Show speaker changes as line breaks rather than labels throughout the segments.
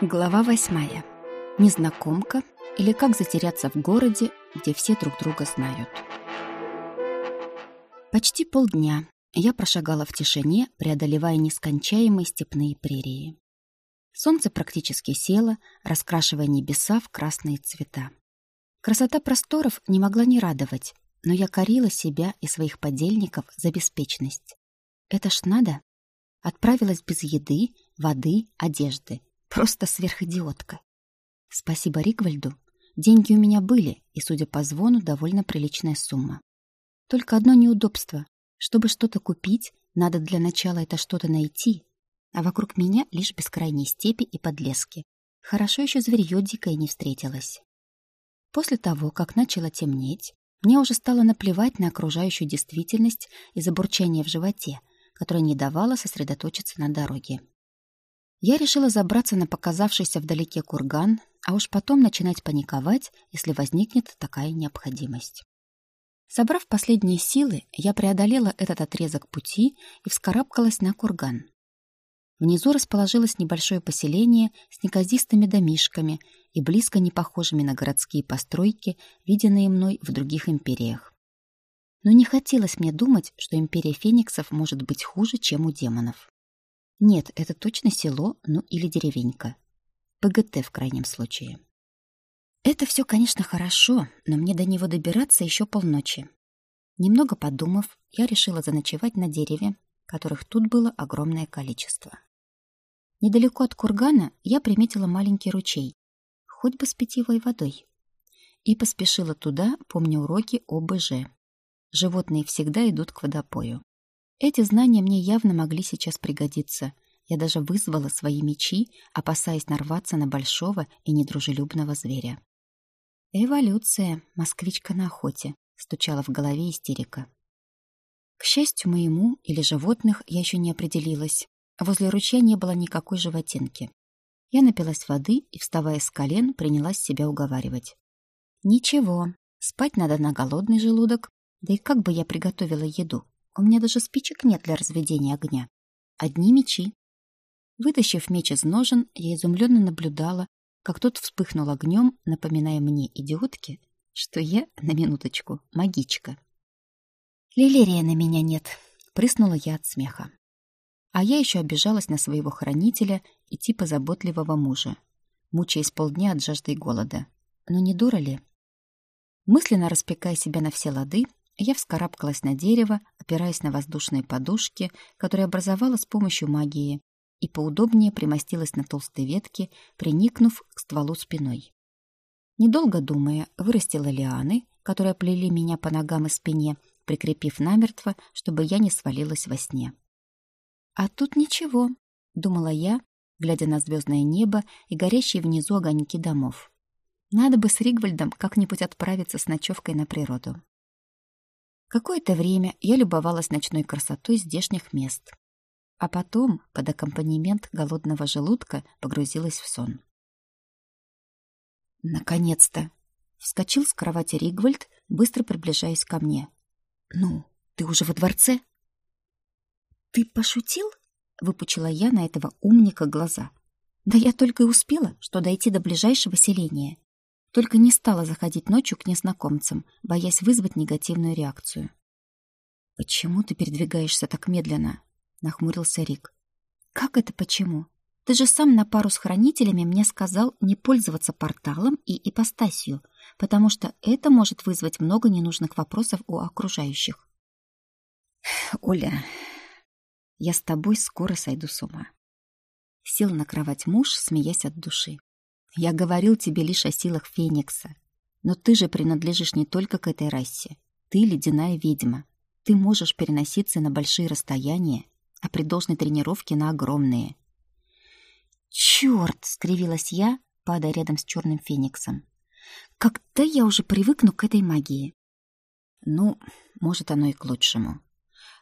Глава восьмая. Незнакомка или как затеряться в городе, где все друг друга знают. Почти полдня я прошагала в тишине, преодолевая нескончаемые степные прерии. Солнце практически село, раскрашивая небеса в красные цвета. Красота просторов не могла не радовать, но я корила себя и своих подельников за беспечность. Это ж надо. Отправилась без еды, воды, одежды — Просто сверхидиотка. Спасибо Ригвальду. Деньги у меня были, и, судя по звону, довольно приличная сумма. Только одно неудобство. Чтобы что-то купить, надо для начала это что-то найти. А вокруг меня лишь бескрайние степи и подлески. Хорошо еще зверье дикое не встретилось. После того, как начало темнеть, мне уже стало наплевать на окружающую действительность и забурчание в животе, которое не давало сосредоточиться на дороге. Я решила забраться на показавшийся вдалеке курган, а уж потом начинать паниковать, если возникнет такая необходимость. Собрав последние силы, я преодолела этот отрезок пути и вскарабкалась на курган. Внизу расположилось небольшое поселение с неказистыми домишками и близко не похожими на городские постройки, виденные мной в других империях. Но не хотелось мне думать, что империя фениксов может быть хуже, чем у демонов. Нет, это точно село, ну или деревенька. ПГТ в крайнем случае. Это все, конечно, хорошо, но мне до него добираться еще полночи. Немного подумав, я решила заночевать на дереве, которых тут было огромное количество. Недалеко от кургана я приметила маленький ручей, хоть бы с питьевой водой, и поспешила туда, помня уроки ОБЖ. Животные всегда идут к водопою. Эти знания мне явно могли сейчас пригодиться. Я даже вызвала свои мечи, опасаясь нарваться на большого и недружелюбного зверя. «Эволюция, москвичка на охоте», — стучала в голове истерика. К счастью моему или животных я еще не определилась. Возле ручья не было никакой животинки. Я напилась воды и, вставая с колен, принялась себя уговаривать. «Ничего, спать надо на голодный желудок, да и как бы я приготовила еду? У меня даже спичек нет для разведения огня. Одни мечи. Вытащив меч из ножен, я изумленно наблюдала, как тот вспыхнул огнем, напоминая мне, идиотке, что я, на минуточку, магичка. «Лилерия на меня нет», — прыснула я от смеха. А я еще обижалась на своего хранителя и типа заботливого мужа, мучаясь полдня от жажды и голода. Но не дура ли? Мысленно распекая себя на все лады, я вскарабкалась на дерево, опираясь на воздушные подушки, которые образовала с помощью магии, и поудобнее примостилась на толстой ветке, приникнув к стволу спиной. Недолго думая, вырастила лианы, которые плели меня по ногам и спине, прикрепив намертво, чтобы я не свалилась во сне. «А тут ничего», — думала я, глядя на звездное небо и горящие внизу огоньки домов. «Надо бы с Ригвальдом как-нибудь отправиться с ночевкой на природу». Какое-то время я любовалась ночной красотой здешних мест. А потом, под аккомпанемент голодного желудка, погрузилась в сон. «Наконец-то!» — вскочил с кровати Ригвальд, быстро приближаясь ко мне. «Ну, ты уже во дворце?» «Ты пошутил?» — выпучила я на этого умника глаза. «Да я только и успела, что дойти до ближайшего селения. Только не стала заходить ночью к незнакомцам, боясь вызвать негативную реакцию. «Почему ты передвигаешься так медленно?» — нахмурился Рик. «Как это почему? Ты же сам на пару с хранителями мне сказал не пользоваться порталом и ипостасью, потому что это может вызвать много ненужных вопросов у окружающих». «Оля, я с тобой скоро сойду с ума». Сел на кровать муж, смеясь от души. Я говорил тебе лишь о силах Феникса. Но ты же принадлежишь не только к этой расе. Ты ледяная ведьма. Ты можешь переноситься на большие расстояния, а при должной тренировке на огромные. «Чёрт!» — скривилась я, падая рядом с черным фениксом. «Когда я уже привыкну к этой магии?» «Ну, может, оно и к лучшему.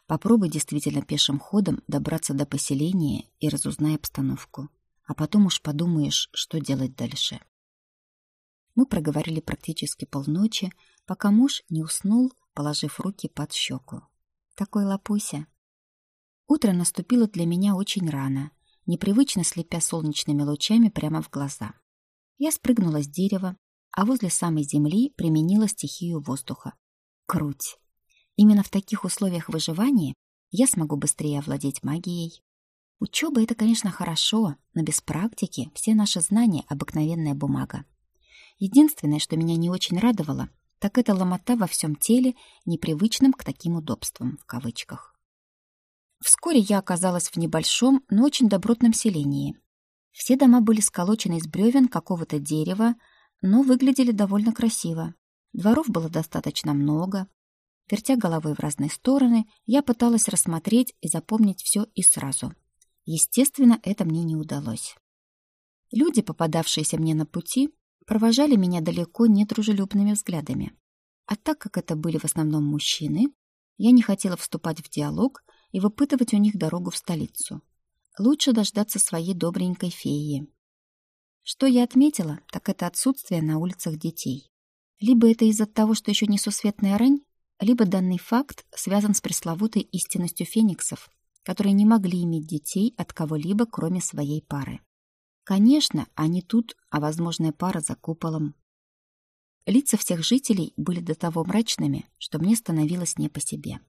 Попробуй действительно пешим ходом добраться до поселения и разузнай обстановку а потом уж подумаешь, что делать дальше. Мы проговорили практически полночи, пока муж не уснул, положив руки под щеку. Такой лапуся. Утро наступило для меня очень рано. непривычно слепя солнечными лучами прямо в глаза. Я спрыгнула с дерева, а возле самой земли применила стихию воздуха. Круть! Именно в таких условиях выживания я смогу быстрее овладеть магией. Учеба — это, конечно, хорошо, но без практики все наши знания — обыкновенная бумага. Единственное, что меня не очень радовало, так это ломота во всем теле, непривычным к таким удобствам, в кавычках. Вскоре я оказалась в небольшом, но очень добротном селении. Все дома были сколочены из бревен какого-то дерева, но выглядели довольно красиво. Дворов было достаточно много. Вертя головой в разные стороны, я пыталась рассмотреть и запомнить все и сразу. Естественно, это мне не удалось. Люди, попадавшиеся мне на пути, провожали меня далеко недружелюбными взглядами. А так как это были в основном мужчины, я не хотела вступать в диалог и выпытывать у них дорогу в столицу. Лучше дождаться своей добренькой феи. Что я отметила, так это отсутствие на улицах детей. Либо это из-за того, что еще несусветная рань, либо данный факт связан с пресловутой истинностью фениксов, которые не могли иметь детей от кого-либо, кроме своей пары. Конечно, они тут, а возможная пара за куполом. Лица всех жителей были до того мрачными, что мне становилось не по себе.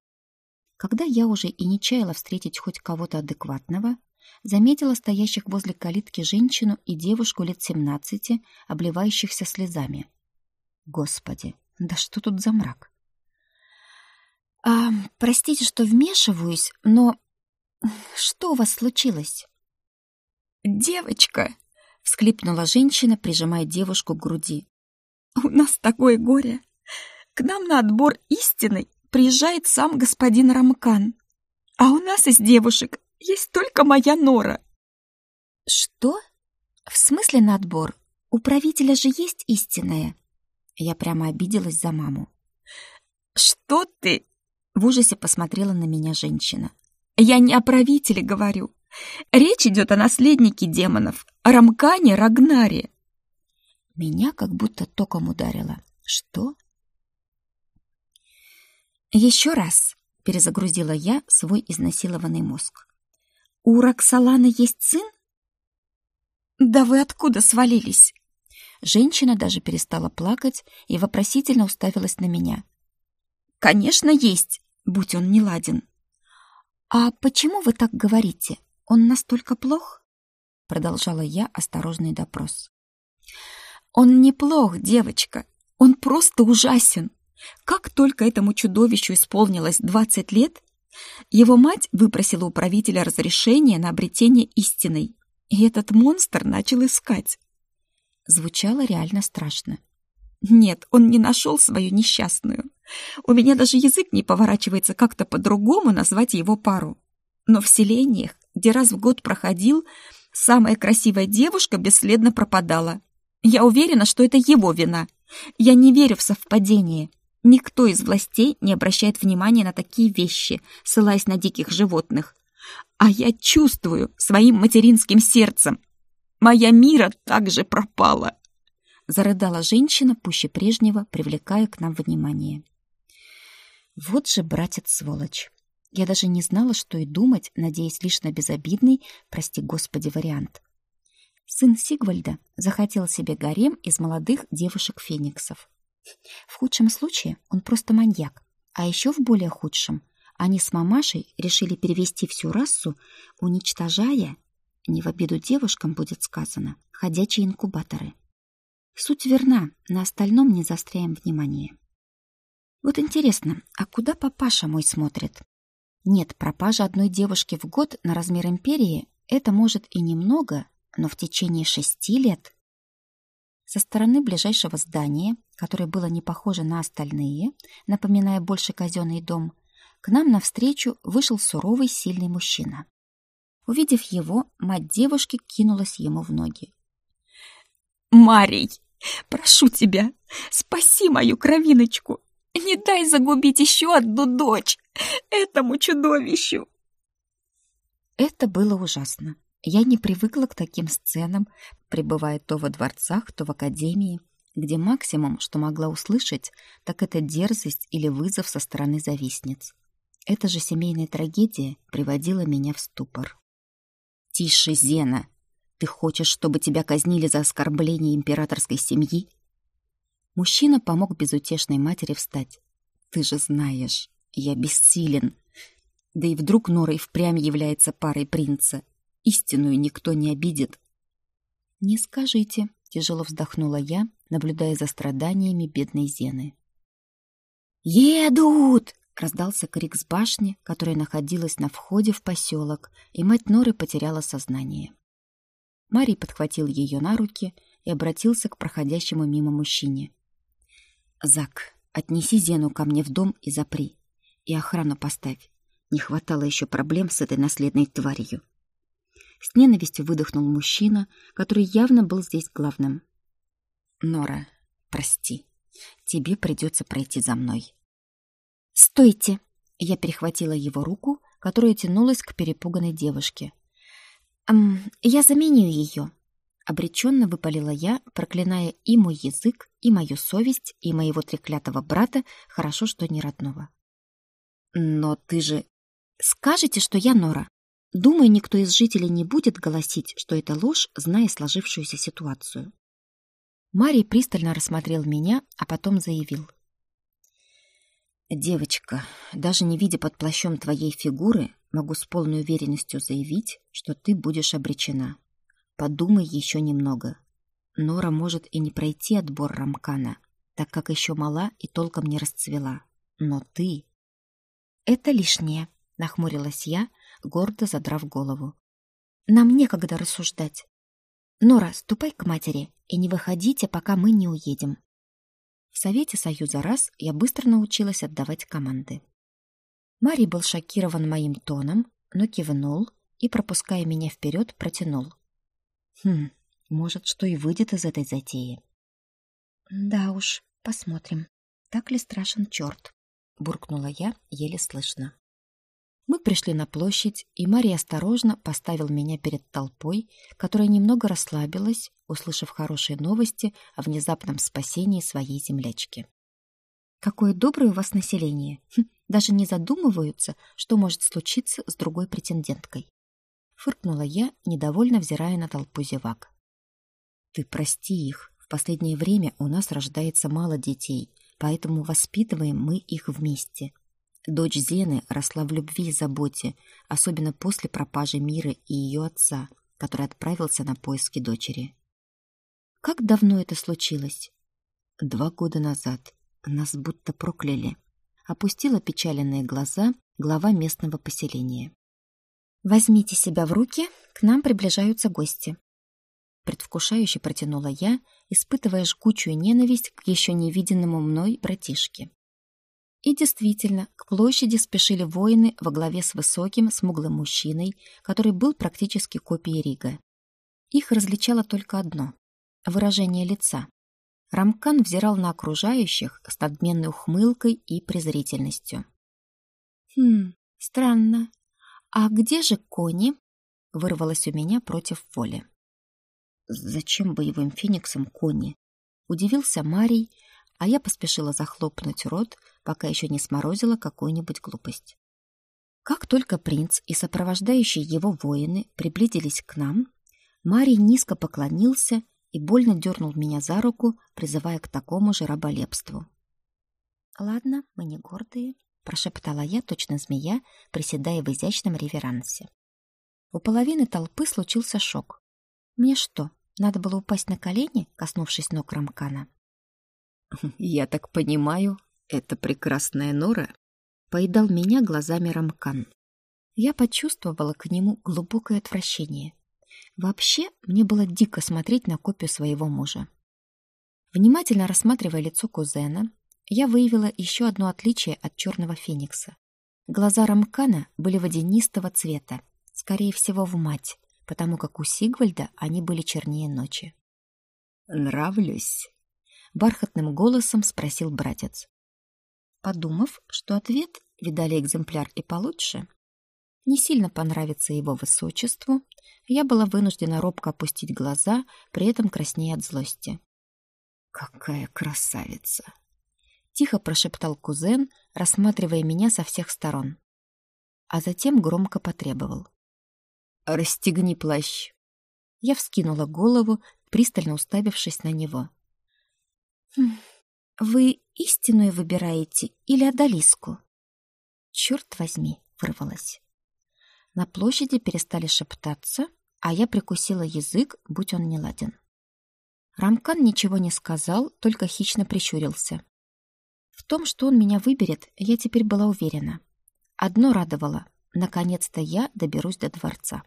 Когда я уже и не чаяла встретить хоть кого-то адекватного, заметила стоящих возле калитки женщину и девушку лет семнадцати, обливающихся слезами. Господи, да что тут за мрак? А, простите, что вмешиваюсь, но что у вас случилось?
Девочка, всхлипнула женщина, прижимая девушку к груди. У нас такое горе. К нам на отбор истины приезжает сам господин Рамкан. А у нас из девушек есть только моя Нора.
Что? В смысле на отбор? У правителя же есть истинная. Я прямо обиделась за маму.
Что ты? В ужасе посмотрела на меня женщина. Я не о правителе говорю. Речь идет о наследнике демонов, о Рамкане Рагнаре.
Меня как будто током ударило. Что? Еще раз перезагрузила я свой изнасилованный мозг. У Роксоланы есть сын?
Да вы откуда свалились?
Женщина даже перестала плакать и вопросительно уставилась на меня.
Конечно, есть, будь он не ладен.
А почему вы так говорите? Он настолько плох? Продолжала я осторожный допрос.
Он неплох, девочка. Он просто ужасен. Как только этому чудовищу исполнилось двадцать лет, его мать выпросила у правителя разрешение на обретение истиной, и этот монстр начал искать.
Звучало реально страшно.
Нет, он не нашел свою несчастную. У меня даже язык не поворачивается как-то по-другому назвать его пару. Но в селениях, где раз в год проходил, самая красивая девушка бесследно пропадала. Я уверена, что это его вина. Я не верю в совпадение. Никто из властей не обращает внимания на такие вещи, ссылаясь на диких животных. А я чувствую своим материнским сердцем. Моя мира также пропала. Зарыдала женщина пуще прежнего, привлекая к нам внимание.
Вот же братец-сволочь. Я даже не знала, что и думать, надеясь лишь на безобидный, прости господи, вариант. Сын Сигвальда захотел себе гарем из молодых девушек-фениксов. В худшем случае он просто маньяк, а еще в более худшем они с мамашей решили перевести всю расу, уничтожая, не в обиду девушкам будет сказано, ходячие инкубаторы. Суть верна, на остальном не заостряем внимание. Вот интересно, а куда папаша мой смотрит? Нет, пропажа одной девушки в год на размер империи — это может и немного, но в течение шести лет со стороны ближайшего здания, которое было не похоже на остальные, напоминая больше казенный дом, к нам навстречу вышел суровый, сильный мужчина. Увидев его, мать девушки кинулась ему в ноги.
«Марий, прошу тебя, спаси мою кровиночку! Не дай загубить еще одну дочь этому чудовищу!»
Это было ужасно. Я не привыкла к таким сценам, пребывая то во дворцах, то в академии, где максимум, что могла услышать, так это дерзость или вызов со стороны завистниц. Эта же семейная трагедия приводила меня в ступор. Тише, Зена. Ты хочешь, чтобы тебя казнили за оскорбление императорской семьи? Мужчина помог безутешной матери встать. Ты же знаешь, я бессилен. Да и вдруг Нора и впрямь является парой принца. Истинную никто не обидит. Не скажите, тяжело вздохнула я, наблюдая за страданиями бедной Зены. «Едут!» — раздался крик с башни, которая находилась на входе в поселок, и мать Норы потеряла сознание. Марий подхватил ее на руки и обратился к проходящему мимо мужчине. «Зак, отнеси Зену ко мне в дом и запри. И охрану поставь. Не хватало еще проблем с этой наследной тварью». С ненавистью выдохнул мужчина, который явно был здесь главным. «Нора, прости, тебе придется пройти за мной». «Стойте!» Я перехватила его руку, которая тянулась к перепуганной девушке. «Эм, я заменю ее!» Обреченно выпалила я, проклиная и мой язык, и мою совесть, и моего треклятого брата, хорошо, что не родного. «Но ты же...» «Скажете, что я Нора. Думаю, никто из жителей не будет голосить, что это ложь, зная сложившуюся ситуацию». Марий пристально рассмотрел меня, а потом заявил. «Девочка, даже не видя под плащом твоей фигуры, могу с полной уверенностью заявить, что ты будешь обречена. Подумай еще немного. Нора может и не пройти отбор Рамкана, так как еще мала и толком не расцвела. Но ты...» «Это лишнее», — нахмурилась я, гордо задрав голову. «Нам некогда рассуждать. Нора, ступай к матери и не выходите, пока мы не уедем. В Совете Союза раз я быстро научилась отдавать команды. Марий был шокирован моим тоном, но кивнул и, пропуская меня вперед, протянул. Хм, может, что и выйдет из этой затеи. Да уж, посмотрим, так ли страшен черт, буркнула я еле слышно. Мы пришли на площадь, и Мария осторожно поставил меня перед толпой, которая немного расслабилась, услышав хорошие новости о внезапном спасении своей землячки. «Какое доброе у вас население! Хм, даже не задумываются, что может случиться с другой претенденткой!» Фыркнула я, недовольно взирая на толпу зевак. «Ты прости их. В последнее время у нас рождается мало детей, поэтому воспитываем мы их вместе», Дочь Зены росла в любви и заботе, особенно после пропажи Миры и ее отца, который отправился на поиски дочери. Как давно это случилось? Два года назад. Нас будто прокляли. Опустила печаленные глаза глава местного поселения. «Возьмите себя в руки, к нам приближаются гости». Предвкушающе протянула я, испытывая жгучую ненависть к еще невиденному мной братишке. И действительно, к площади спешили воины во главе с высоким, смуглым мужчиной, который был практически копией Рига. Их различало только одно — выражение лица. Рамкан взирал на окружающих с надменной ухмылкой и презрительностью. «Хм, странно. А где же кони?» — вырвалось у меня против воли. «Зачем боевым фениксам кони?» — удивился Марий, а я поспешила захлопнуть рот, пока еще не сморозила какую-нибудь глупость. Как только принц и сопровождающие его воины приблизились к нам, Марий низко поклонился и больно дернул меня за руку, призывая к такому же раболепству. «Ладно, мы не гордые», — прошептала я, точно змея, приседая в изящном реверансе. У половины толпы случился шок. Мне что, надо было упасть на колени, коснувшись ног Рамкана? «Я так понимаю, это прекрасная Нора?» Поедал меня глазами Рамкан. Я почувствовала к нему глубокое отвращение. Вообще, мне было дико смотреть на копию своего мужа. Внимательно рассматривая лицо кузена, я выявила еще одно отличие от черного феникса. Глаза Рамкана были водянистого цвета, скорее всего, в мать, потому как у Сигвальда они были чернее ночи. «Нравлюсь», бархатным голосом спросил братец. Подумав, что ответ видали экземпляр и получше, не сильно понравится его высочеству, я была вынуждена робко опустить глаза, при этом краснея от злости. «Какая красавица!» — тихо прошептал кузен, рассматривая меня со всех сторон. А затем громко потребовал.
расстегни плащ».
Я вскинула голову, пристально уставившись на него. «Хм, «Вы истинную выбираете или одолиску?» «Черт возьми!» — вырвалась. На площади перестали шептаться, а я прикусила язык, будь он неладен. Рамкан ничего не сказал, только хищно прищурился. В том, что он меня выберет, я теперь была уверена. Одно радовало — наконец-то я доберусь до дворца.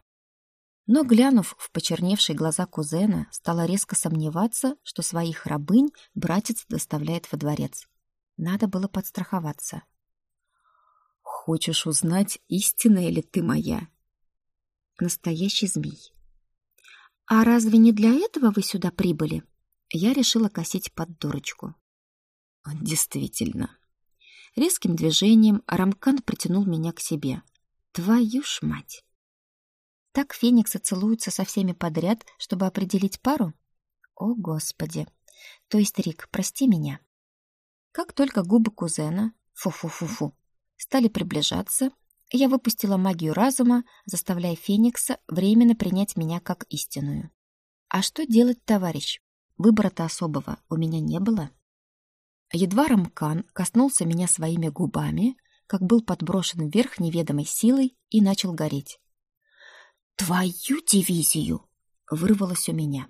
Но, глянув в почерневшие глаза кузена, стала резко сомневаться, что своих рабынь братец доставляет во дворец. Надо было подстраховаться.
«Хочешь узнать, истинная ли ты моя?»
Настоящий змей. «А разве не для этого вы сюда прибыли?» Я решила косить под дурочку.
«Действительно».
Резким движением Рамкан притянул меня к себе. «Твою ж мать!» Так фениксы целуются со всеми подряд, чтобы определить пару? О, Господи! То есть, Рик, прости меня. Как только губы кузена, фу-фу-фу-фу, стали приближаться, я выпустила магию разума, заставляя Феникса временно принять меня как истинную. А что делать, товарищ? Выбора-то особого у меня не было. Едва Рамкан коснулся меня своими губами, как был подброшен вверх неведомой силой и начал гореть. «Твою дивизию!» — вырвалось у меня.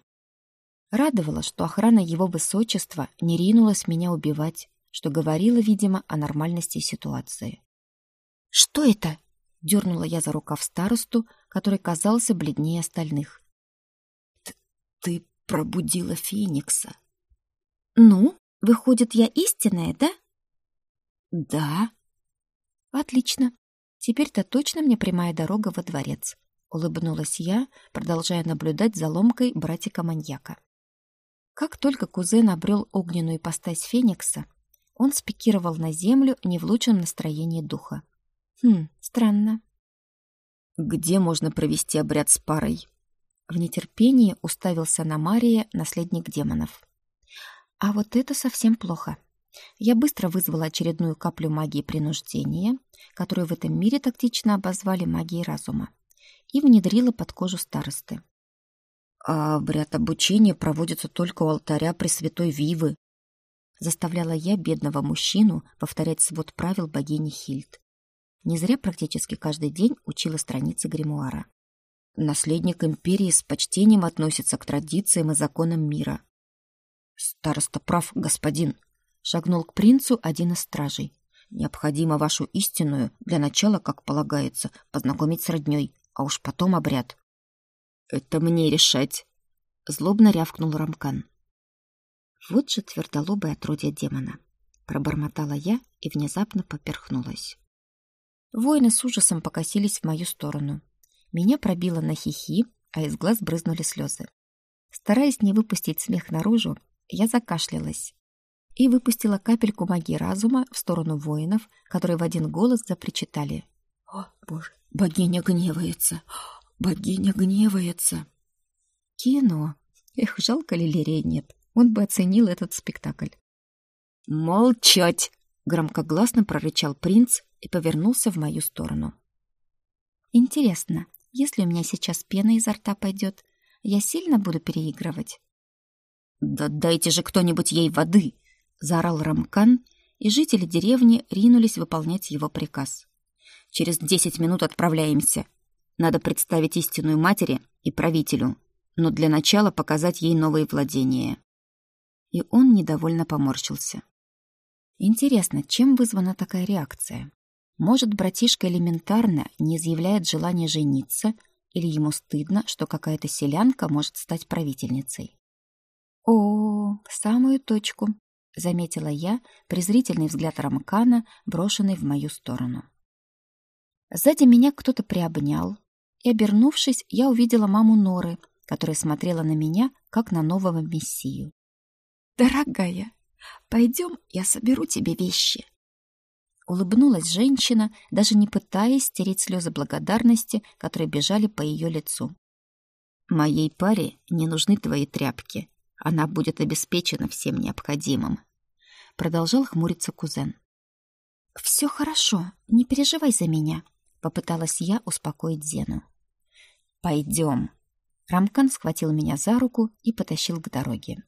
Радовало, что охрана его высочества не ринулась меня убивать, что говорило, видимо, о нормальности ситуации. «Что это?» — дернула я за рукав старосту, который казался бледнее остальных.
«Ты пробудила Феникса».
«Ну, выходит, я истинная, да?»
«Да».
«Отлично. Теперь-то точно мне прямая дорога во дворец. Улыбнулась я, продолжая наблюдать за ломкой братика-маньяка. Как только кузен обрел огненную ипостась Феникса, он спикировал на землю не в лучшем настроении духа. Хм, странно.
«Где можно провести обряд с парой?»
В нетерпении уставился на Мария, наследник демонов. А вот это совсем плохо. Я быстро вызвала очередную каплю магии принуждения, которую в этом мире тактично обозвали магией разума и внедрила под кожу старосты.
«А обряд обучения проводится только у алтаря Пресвятой Вивы»,
заставляла я бедного мужчину повторять свод правил богини Хильд. Не зря практически каждый день учила страницы гримуара.
Наследник империи с почтением относится к традициям и законам мира. «Староста прав, господин», — шагнул к принцу один из стражей. «Необходимо вашу истинную для начала, как полагается, познакомить с роднёй а уж потом обряд. «Это мне решать», — злобно рявкнул Рамкан.
«Вот же твердолобое отродье демона», — пробормотала я и внезапно поперхнулась. Воины с ужасом покосились в мою сторону. Меня пробило на хихи, а из глаз брызнули слезы. Стараясь не выпустить смех наружу, я закашлялась и выпустила капельку магии разума в сторону воинов, которые в один голос запричитали.
«О, Боже, Богиня гневается. Богиня гневается.
Кино. Эх, жалко Лилерия нет. Он бы оценил этот спектакль.
«Молчать!» — громкогласно прорычал принц и повернулся в мою сторону.
«Интересно, если у меня сейчас пена изо рта пойдет, я сильно буду переигрывать?»
«Да дайте же кто-нибудь ей воды!» — заорал Рамкан, и жители деревни ринулись выполнять его приказ. Через десять минут отправляемся. Надо представить истинную матери и правителю, но для начала показать ей новые владения». И он недовольно поморщился.
«Интересно, чем вызвана такая реакция? Может, братишка элементарно не изъявляет желания жениться, или ему стыдно, что какая-то селянка может стать правительницей?» «О, в самую точку», — заметила я презрительный взгляд Рамкана, брошенный в мою сторону. Сзади меня кто-то приобнял, и, обернувшись, я увидела маму Норы, которая смотрела на меня, как на нового мессию. «Дорогая, пойдем, я соберу тебе вещи». Улыбнулась женщина, даже не пытаясь стереть слезы благодарности, которые бежали по ее лицу.
«Моей паре не нужны твои тряпки. Она будет обеспечена всем необходимым», — продолжал хмуриться кузен.
«Все хорошо, не переживай за меня», Попыталась я успокоить Зену. Пойдем. Рамкан схватил меня за руку и потащил к дороге.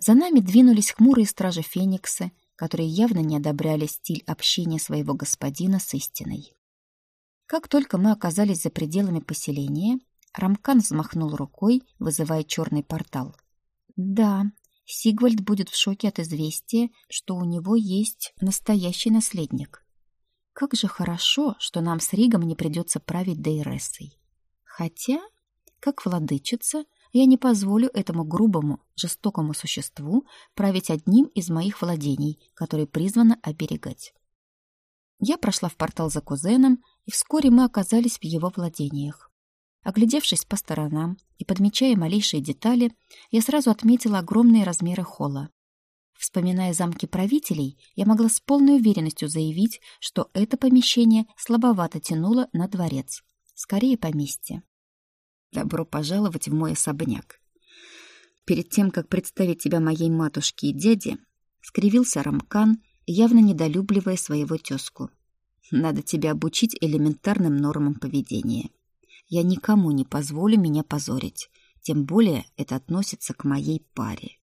За нами двинулись хмурые стражи Феникса, которые явно не одобряли стиль общения своего господина с истиной. Как только мы оказались за пределами поселения, Рамкан взмахнул рукой, вызывая черный портал. Да, Сигвальд будет в шоке от известия, что у него есть настоящий наследник. Как же хорошо, что нам с Ригом не придется править Дейрессой. Хотя, как владычица, я не позволю этому грубому, жестокому существу править одним из моих владений, которые призвано оберегать. Я прошла в портал за кузеном, и вскоре мы оказались в его владениях. Оглядевшись по сторонам и подмечая малейшие детали, я сразу отметила огромные размеры холла. Вспоминая замки правителей, я могла с полной уверенностью заявить, что это помещение слабовато тянуло на дворец. Скорее поместье. Добро пожаловать в мой особняк. Перед тем, как представить тебя моей матушке и дяде, скривился Рамкан, явно недолюбливая своего тезку. Надо тебя обучить элементарным нормам поведения. Я никому не позволю меня позорить, тем более это относится к моей паре.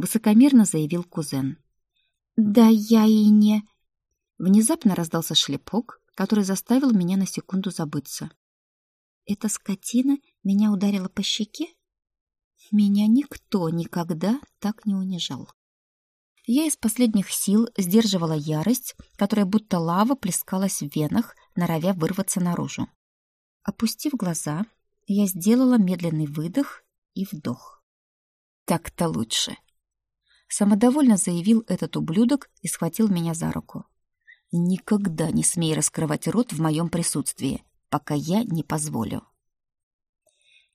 Высокомерно заявил кузен. Да я и не... Внезапно раздался шлепок, который заставил меня на секунду забыться. Эта скотина меня ударила по щеке? Меня никто никогда так не унижал. Я из последних сил сдерживала ярость, которая будто лава плескалась в венах, норовя вырваться наружу. Опустив глаза, я сделала медленный выдох и вдох. Так-то лучше. Самодовольно заявил этот ублюдок и схватил меня за руку. Никогда не смей раскрывать рот в моем присутствии пока я не позволю.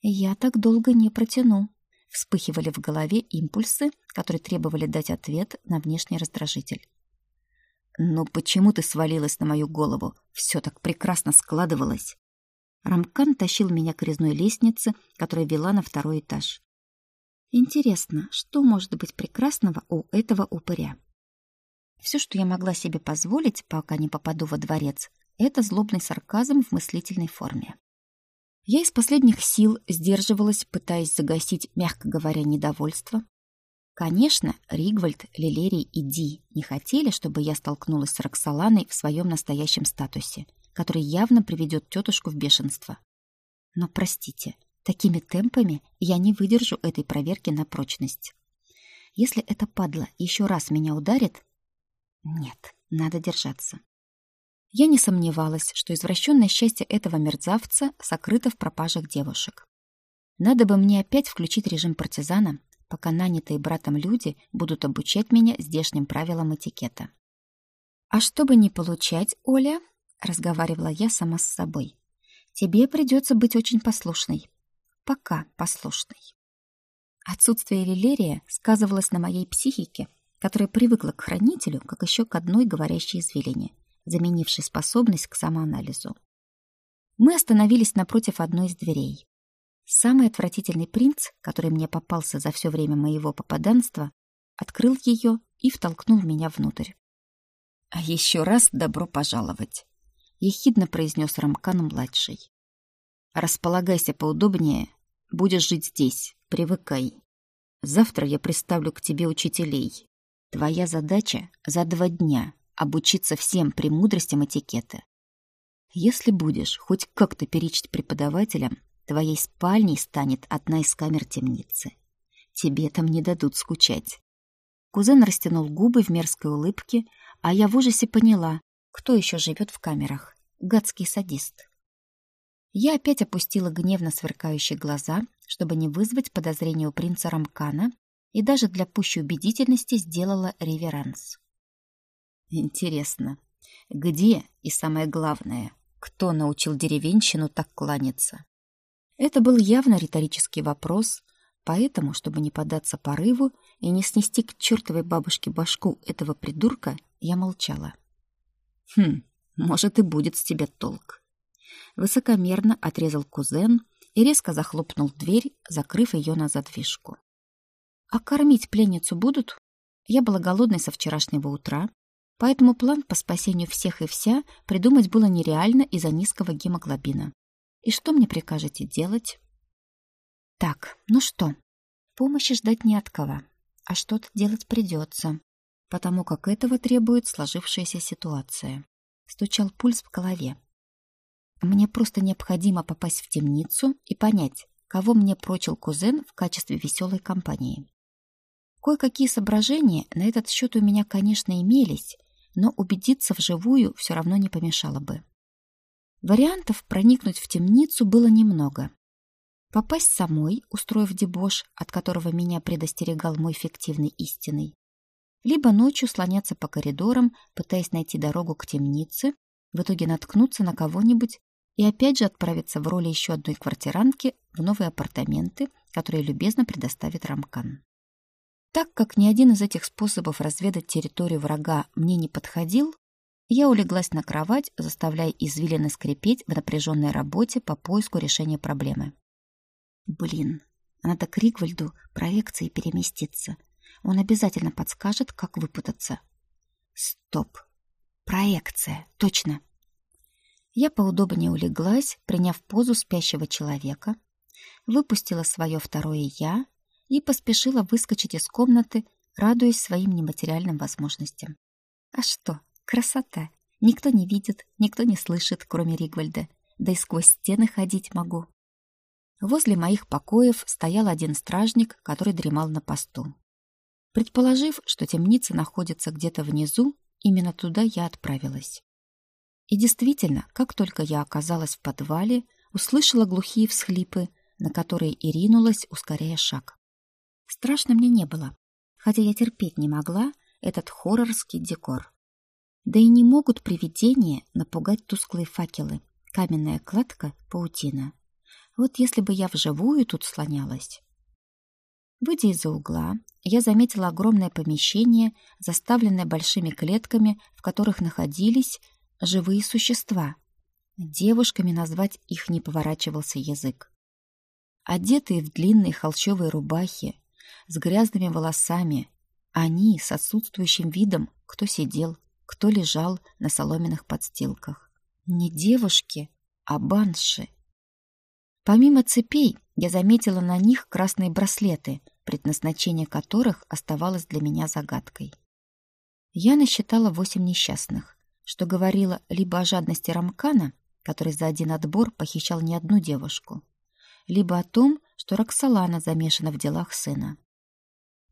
Я так долго не протяну. Вспыхивали в голове импульсы, которые требовали дать ответ на внешний раздражитель. «Но почему ты свалилась на мою голову? Все так прекрасно складывалось!» Рамкан тащил меня к резной лестнице, которая вела на второй этаж. Интересно, что может быть прекрасного у этого упыря? Все, что я могла себе позволить, пока не попаду во дворец, это злобный сарказм в мыслительной форме. Я из последних сил сдерживалась, пытаясь загасить, мягко говоря, недовольство. Конечно, Ригвальд, Лилерий и Ди не хотели, чтобы я столкнулась с Роксоланой в своем настоящем статусе, который явно приведет тетушку в бешенство. Но, простите, такими темпами я не выдержу этой проверки на прочность. Если эта падла еще раз меня ударит... Нет, надо держаться. Я не сомневалась, что извращенное счастье этого мерзавца сокрыто в пропажах девушек. Надо бы мне опять включить режим партизана, пока нанятые братом люди будут обучать меня здешним правилам этикета. «А чтобы не получать, Оля», — разговаривала я сама с собой, «тебе придется быть очень послушной. Пока послушной». Отсутствие Лилерия сказывалось на моей психике, которая привыкла к хранителю, как еще к одной говорящей извилине — заменивший способность к самоанализу. Мы остановились напротив одной из дверей. Самый отвратительный принц, который мне попался за все время моего попаданства, открыл ее и втолкнул меня внутрь. «А еще раз добро пожаловать», — ехидно произнес Рамкан-младший. «Располагайся поудобнее, будешь жить здесь, привыкай. Завтра я приставлю к тебе учителей. Твоя задача — за два дня обучиться всем премудростям этикета. Если будешь хоть как-то перечить преподавателям, твоей спальней станет одна из камер темницы. Тебе там не дадут скучать. Кузен растянул губы в мерзкой улыбке, а я в ужасе поняла, кто еще живет в камерах. Гадский садист. Я опять опустила гневно сверкающие глаза, чтобы не вызвать подозрения у принца Рамкана, и даже для пущей убедительности сделала реверанс. Интересно, где и самое главное, кто научил деревенщину так кланяться? Это был явно риторический вопрос, поэтому, чтобы не поддаться порыву и не снести к чертовой бабушке башку этого придурка, я молчала. Хм, может и будет с тебя толк. Высокомерно отрезал кузен и резко захлопнул дверь, закрыв ее на задвижку. А кормить пленницу будут? Я была голодной со вчерашнего утра, Поэтому план по спасению всех и вся придумать было нереально из-за низкого гемоглобина. И что мне прикажете делать? Так, ну что, помощи ждать не от кого, а что-то делать придется, потому как этого требует сложившаяся ситуация. Стучал пульс в голове. Мне просто необходимо попасть в темницу и понять, кого мне прочил кузен в качестве веселой компании. Кое-какие соображения на этот счет у меня, конечно, имелись, но убедиться вживую все равно не помешало бы. Вариантов проникнуть в темницу было немного. Попасть самой, устроив дебош, от которого меня предостерегал мой фиктивный истинный, либо ночью слоняться по коридорам, пытаясь найти дорогу к темнице, в итоге наткнуться на кого-нибудь и опять же отправиться в роли еще одной квартирантки в новые апартаменты, которые любезно предоставит Рамкан. Так как ни один из этих способов разведать территорию врага мне не подходил, я улеглась на кровать, заставляя извилины скрипеть в напряженной работе по поиску решения проблемы. Блин, надо к Ригвальду проекции переместиться. Он обязательно подскажет, как выпутаться. Стоп. Проекция. Точно. Я поудобнее улеглась, приняв позу спящего человека, выпустила свое второе «я» и поспешила выскочить из комнаты, радуясь своим нематериальным возможностям. А что, красота! Никто не видит, никто не слышит, кроме Ригвальда, да и сквозь стены ходить могу. Возле моих покоев стоял один стражник, который дремал на посту. Предположив, что темница находится где-то внизу, именно туда я отправилась. И действительно, как только я оказалась в подвале, услышала глухие всхлипы, на которые и ринулась, ускоряя шаг. Страшно мне не было, хотя я терпеть не могла этот хоррорский декор. Да и не могут привидения напугать тусклые факелы, каменная кладка, паутина. Вот если бы я вживую тут слонялась. Выйдя из-за угла, я заметила огромное помещение, заставленное большими клетками, в которых находились живые существа. Девушками назвать их не поворачивался язык. Одетые в длинные холщовые рубахи, с грязными волосами. Они с отсутствующим видом, кто сидел, кто лежал на соломенных подстилках. Не девушки, а банши. Помимо цепей, я заметила на них красные браслеты, предназначение которых оставалось для меня загадкой. Я насчитала восемь несчастных, что говорило либо о жадности Рамкана, который за один отбор похищал не одну девушку, либо о том, что Роксолана замешана в делах сына.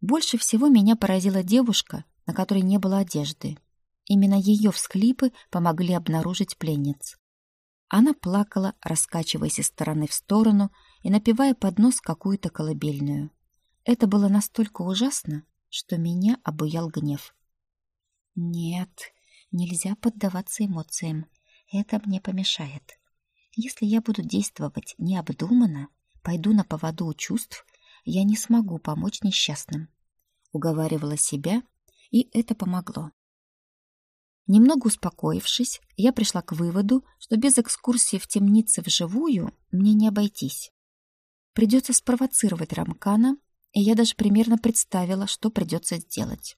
Больше всего меня поразила девушка, на которой не было одежды. Именно ее всхлипы помогли обнаружить пленниц. Она плакала, раскачиваясь из стороны в сторону и напевая под нос какую-то колыбельную. Это было настолько ужасно, что меня обуял гнев. Нет, нельзя поддаваться эмоциям. Это мне помешает. Если я буду действовать необдуманно, пойду на поводу у чувств, я не смогу помочь несчастным. Уговаривала себя, и это помогло. Немного успокоившись, я пришла к выводу, что без экскурсии в темнице вживую мне не обойтись. Придется спровоцировать Рамкана, и я даже примерно представила, что придется сделать.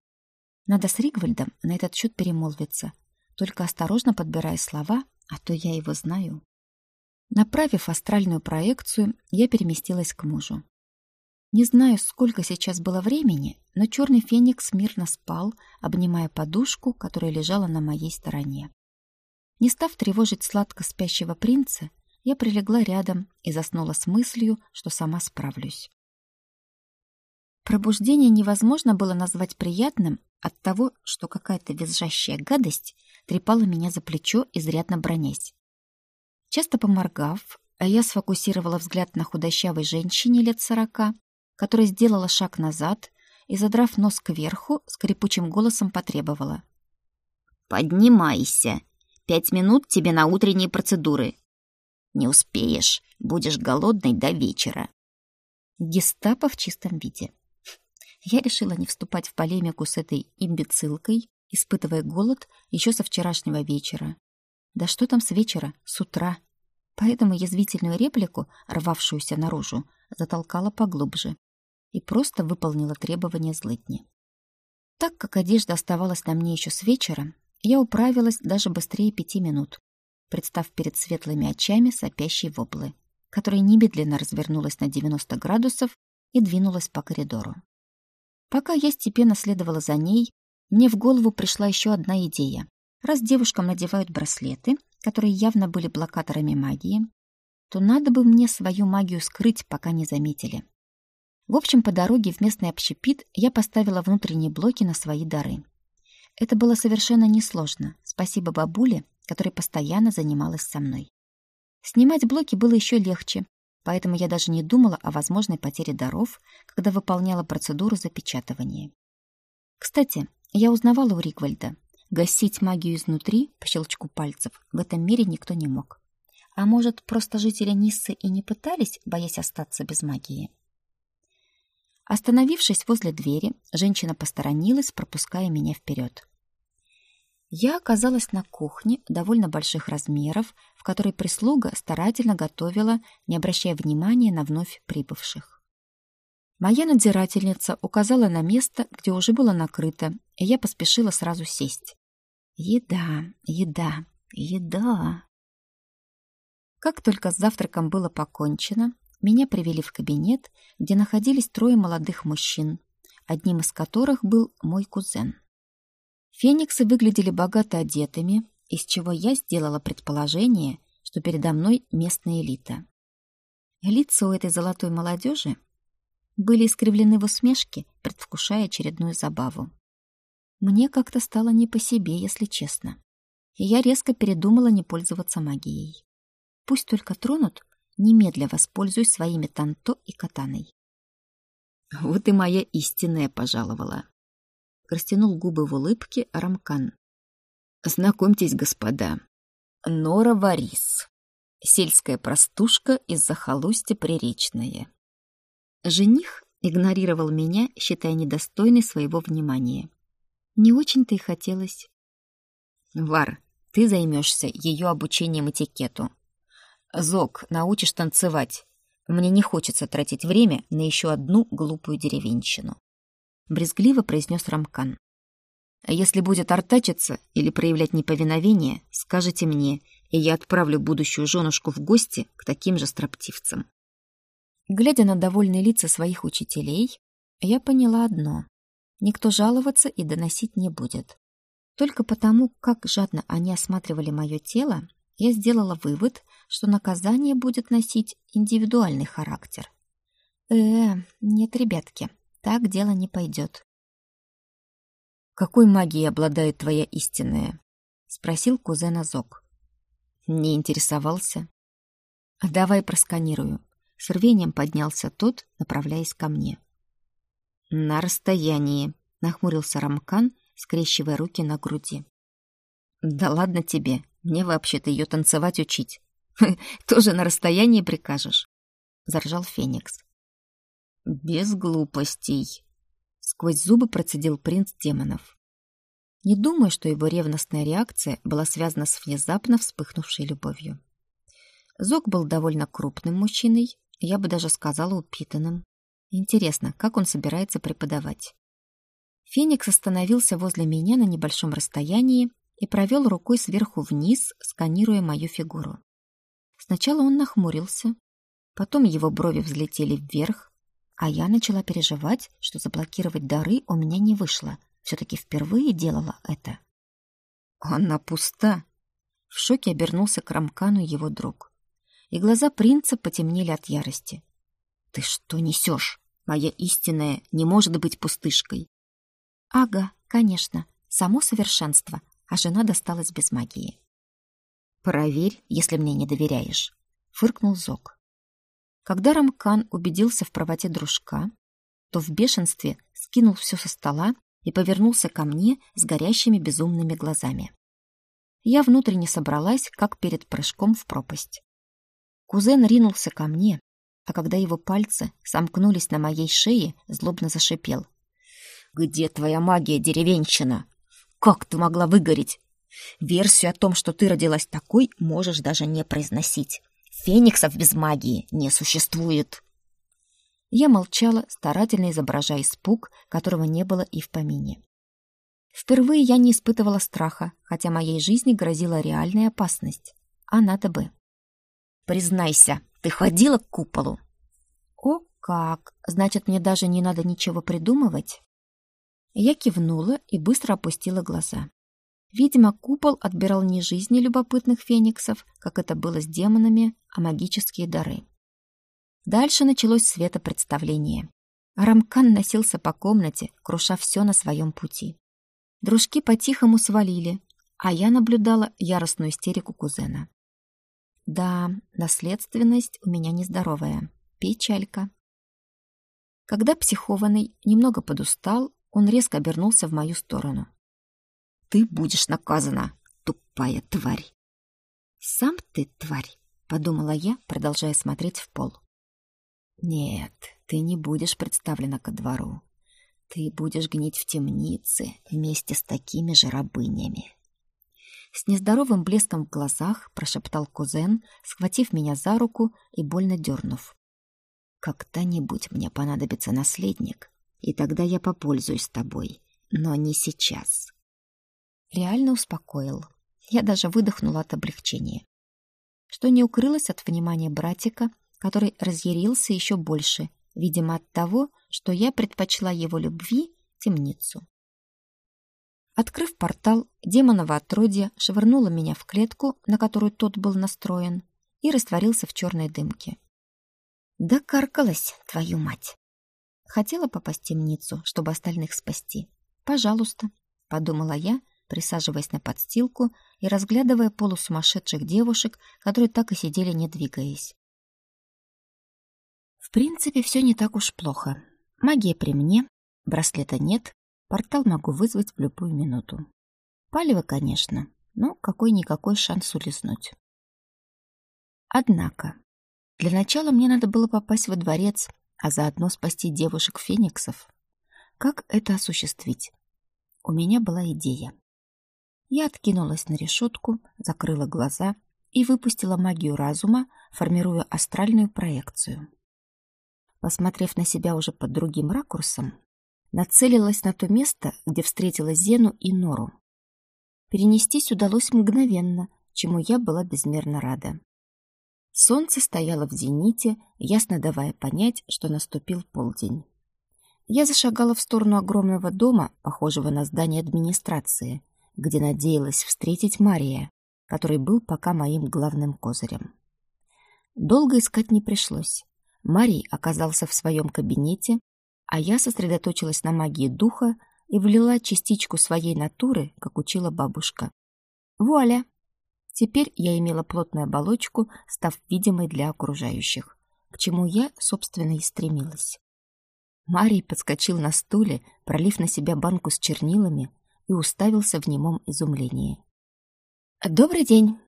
Надо с Ригвальдом на этот счет перемолвиться, только осторожно подбирая слова, а то я его знаю. Направив астральную проекцию, я переместилась к мужу. Не знаю, сколько сейчас было времени, но черный феникс мирно спал, обнимая подушку, которая лежала на моей стороне. Не став тревожить сладко спящего принца, я прилегла рядом и заснула с мыслью, что сама справлюсь. Пробуждение невозможно было назвать приятным от того, что какая-то визжащая гадость трепала меня за плечо, изрядно бронясь. Часто поморгав, я сфокусировала взгляд на худощавой женщине лет сорока, которая сделала шаг назад и, задрав нос кверху, скрипучим голосом потребовала.
«Поднимайся. Пять минут тебе на утренние процедуры. Не успеешь, будешь голодной до вечера».
Гестапо в чистом виде. Я решила не вступать в полемику с этой имбецилкой, испытывая голод еще со вчерашнего вечера. Да что там с вечера, с утра. Поэтому язвительную реплику, рвавшуюся наружу, затолкала поглубже и просто выполнила требования злытни. Так как одежда оставалась на мне еще с вечера, я управилась даже быстрее пяти минут. представ перед светлыми очами сопящей воблы, которая немедленно развернулась на 90 градусов и двинулась по коридору. Пока я степенно следовала за ней, мне в голову пришла еще одна идея. Раз девушкам надевают браслеты, которые явно были блокаторами магии, то надо бы мне свою магию скрыть, пока не заметили. В общем, по дороге в местный общепит я поставила внутренние блоки на свои дары. Это было совершенно несложно, спасибо бабуле, которая постоянно занималась со мной. Снимать блоки было еще легче, поэтому я даже не думала о возможной потере даров, когда выполняла процедуру запечатывания. Кстати, я узнавала у Ригвальда, гасить магию изнутри по щелчку пальцев в этом мире никто не мог. А может, просто жители Ниссы и не пытались, боясь остаться без магии? Остановившись возле двери, женщина посторонилась, пропуская меня вперед. Я оказалась на кухне довольно больших размеров, в которой прислуга старательно готовила, не обращая внимания на вновь прибывших. Моя надзирательница указала на место, где уже было накрыто, и я поспешила сразу сесть. Еда, еда, еда. Как только с завтраком было покончено, меня привели в кабинет, где находились трое молодых мужчин, одним из которых был мой кузен. Фениксы выглядели богато одетыми, из чего я сделала предположение, что передо мной местная элита. Лица у этой золотой молодежи были искривлены в усмешке, предвкушая очередную забаву. Мне как-то стало не по себе, если честно. И я резко передумала не пользоваться магией. Пусть только тронут, Немедля воспользуюсь своими танто и катаной. Вот и моя истинная пожаловала. Растянул губы в улыбке Рамкан. Знакомьтесь, господа. Нора Варис. Сельская простушка из захолустья Приречное. Жених игнорировал меня, считая недостойной своего внимания. Не очень-то и хотелось. Вар, ты займешься ее обучением этикету. Зок, научишь танцевать. Мне не хочется тратить время на еще одну глупую деревенщину. Брезгливо произнес Рамкан. Если будет артачиться или проявлять неповиновение, скажите мне, и я отправлю будущую женушку в гости к таким же строптивцам. Глядя на довольные лица своих учителей, я поняла одно. Никто жаловаться и доносить не будет. Только потому, как жадно они осматривали мое тело, я сделала вывод, что наказание будет носить индивидуальный характер. Э, нет, ребятки, так дело не пойдет. «Какой магией обладает твоя истинная?» — спросил кузен Азок. Не интересовался. «Давай просканирую». С рвением поднялся тот, направляясь ко мне. «На расстоянии», — нахмурился Рамкан, скрещивая руки на груди. «Да ладно тебе, мне вообще-то ее танцевать учить. Тоже на расстоянии прикажешь? Заржал Феникс. Без глупостей. Сквозь зубы процедил принц демонов. Не думаю, что его ревностная реакция была связана с внезапно вспыхнувшей любовью. Зок был довольно крупным мужчиной, я бы даже сказала упитанным. Интересно, как он собирается преподавать? Феникс остановился возле меня на небольшом расстоянии и провел рукой сверху вниз, сканируя мою фигуру. Сначала он нахмурился, потом его брови взлетели вверх, а я начала переживать, что заблокировать дары у меня не вышло. Все-таки впервые делала это. «Она пуста!» В шоке обернулся к Рамкану его друг. И глаза принца потемнели от ярости. «Ты что несешь? Моя истинная не может быть пустышкой!» «Ага, конечно, само совершенство, а жена досталась без магии. «Проверь, если мне не доверяешь», — фыркнул Зок. Когда Рамкан убедился в правоте дружка, то в бешенстве скинул все со стола и повернулся ко мне с горящими безумными глазами. Я внутренне собралась, как перед прыжком в пропасть. Кузен ринулся ко мне, а когда его пальцы сомкнулись на моей шее, злобно зашипел. «Где твоя магия, деревенщина? Как ты могла выгореть? Версию о том, что ты родилась такой, можешь даже не произносить. Фениксов без магии не существует. Я молчала, старательно изображая испуг, которого не было и в помине. Впервые я не испытывала страха, хотя моей жизни грозила реальная опасность.
а надо бы.
Признайся, ты ходила к куполу?
О, как! Значит, мне даже не надо ничего придумывать? Я кивнула и быстро опустила глаза. Видимо, купол отбирал не жизни любопытных фениксов, как это было с демонами, а магические дары. Дальше началось светопредставление. Арамкан носился по комнате, круша все на своем пути. Дружки по-тихому свалили, а я наблюдала яростную истерику кузена. Да, наследственность у меня нездоровая. Печалька. Когда психованный немного подустал, он резко обернулся в мою сторону.
«Ты будешь наказана, тупая тварь!»
«Сам ты тварь!» — подумала я, продолжая смотреть в пол. «Нет, ты не будешь представлена ко двору. Ты будешь гнить в темнице вместе с такими же рабынями». С нездоровым блеском в глазах прошептал кузен, схватив меня за руку и больно дернув. «Когда-нибудь мне понадобится наследник, и тогда я попользуюсь тобой, но не сейчас». Реально успокоил. Я даже выдохнула от облегчения. Что не укрылось от внимания братика, который разъярился еще больше, видимо от того, что я предпочла его любви темницу. Открыв портал, демоново отродье швырнуло меня в клетку, на которую тот был настроен, и растворился в черной дымке. Да каркалась, твою мать! Хотела попасть в темницу, чтобы остальных спасти. Пожалуйста, подумала я, присаживаясь на подстилку и разглядывая полусумасшедших девушек, которые так и сидели, не двигаясь. В принципе, все не так уж плохо. Магия при мне, браслета нет, Портал могу вызвать в любую минуту. Палево, конечно, но какой-никакой шанс улизнуть. Однако, для начала мне надо было попасть во дворец, а заодно спасти девушек-фениксов. Как это осуществить? У меня была идея. Я откинулась на решетку, закрыла глаза и выпустила магию разума, формируя астральную проекцию. Посмотрев на себя уже под другим ракурсом, Нацелилась на то место, где встретила Зену и Нору. Перенестись удалось мгновенно, чему я была безмерно рада. Солнце стояло в зените, ясно давая понять, что наступил полдень. Я зашагала в сторону огромного дома, похожего на здание администрации, где надеялась встретить Мария, который был пока моим главным козырем. Долго искать не пришлось. Марий оказался в своем кабинете, а я сосредоточилась на магии духа и влила частичку своей натуры, как учила бабушка. Вуаля! Теперь я имела плотную оболочку, став видимой для окружающих, к чему я, собственно, и стремилась. Марий подскочил на стуле, пролив на себя банку с чернилами, и уставился в немом изумлении. «Добрый день!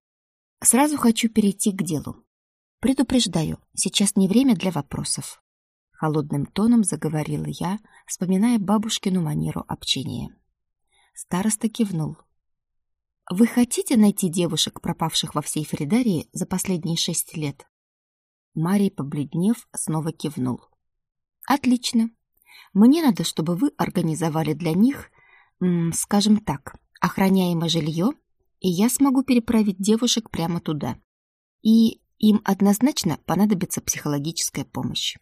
Сразу хочу перейти к делу. Предупреждаю, сейчас не время для вопросов. Холодным тоном заговорила я, вспоминая бабушкину манеру общения. Староста кивнул. «Вы хотите найти девушек, пропавших во всей Фридарии за последние шесть лет?» Марий, побледнев, снова кивнул. «Отлично. Мне надо, чтобы вы организовали для них, скажем так, охраняемое жилье, и я смогу переправить девушек прямо туда. И им однозначно понадобится психологическая помощь.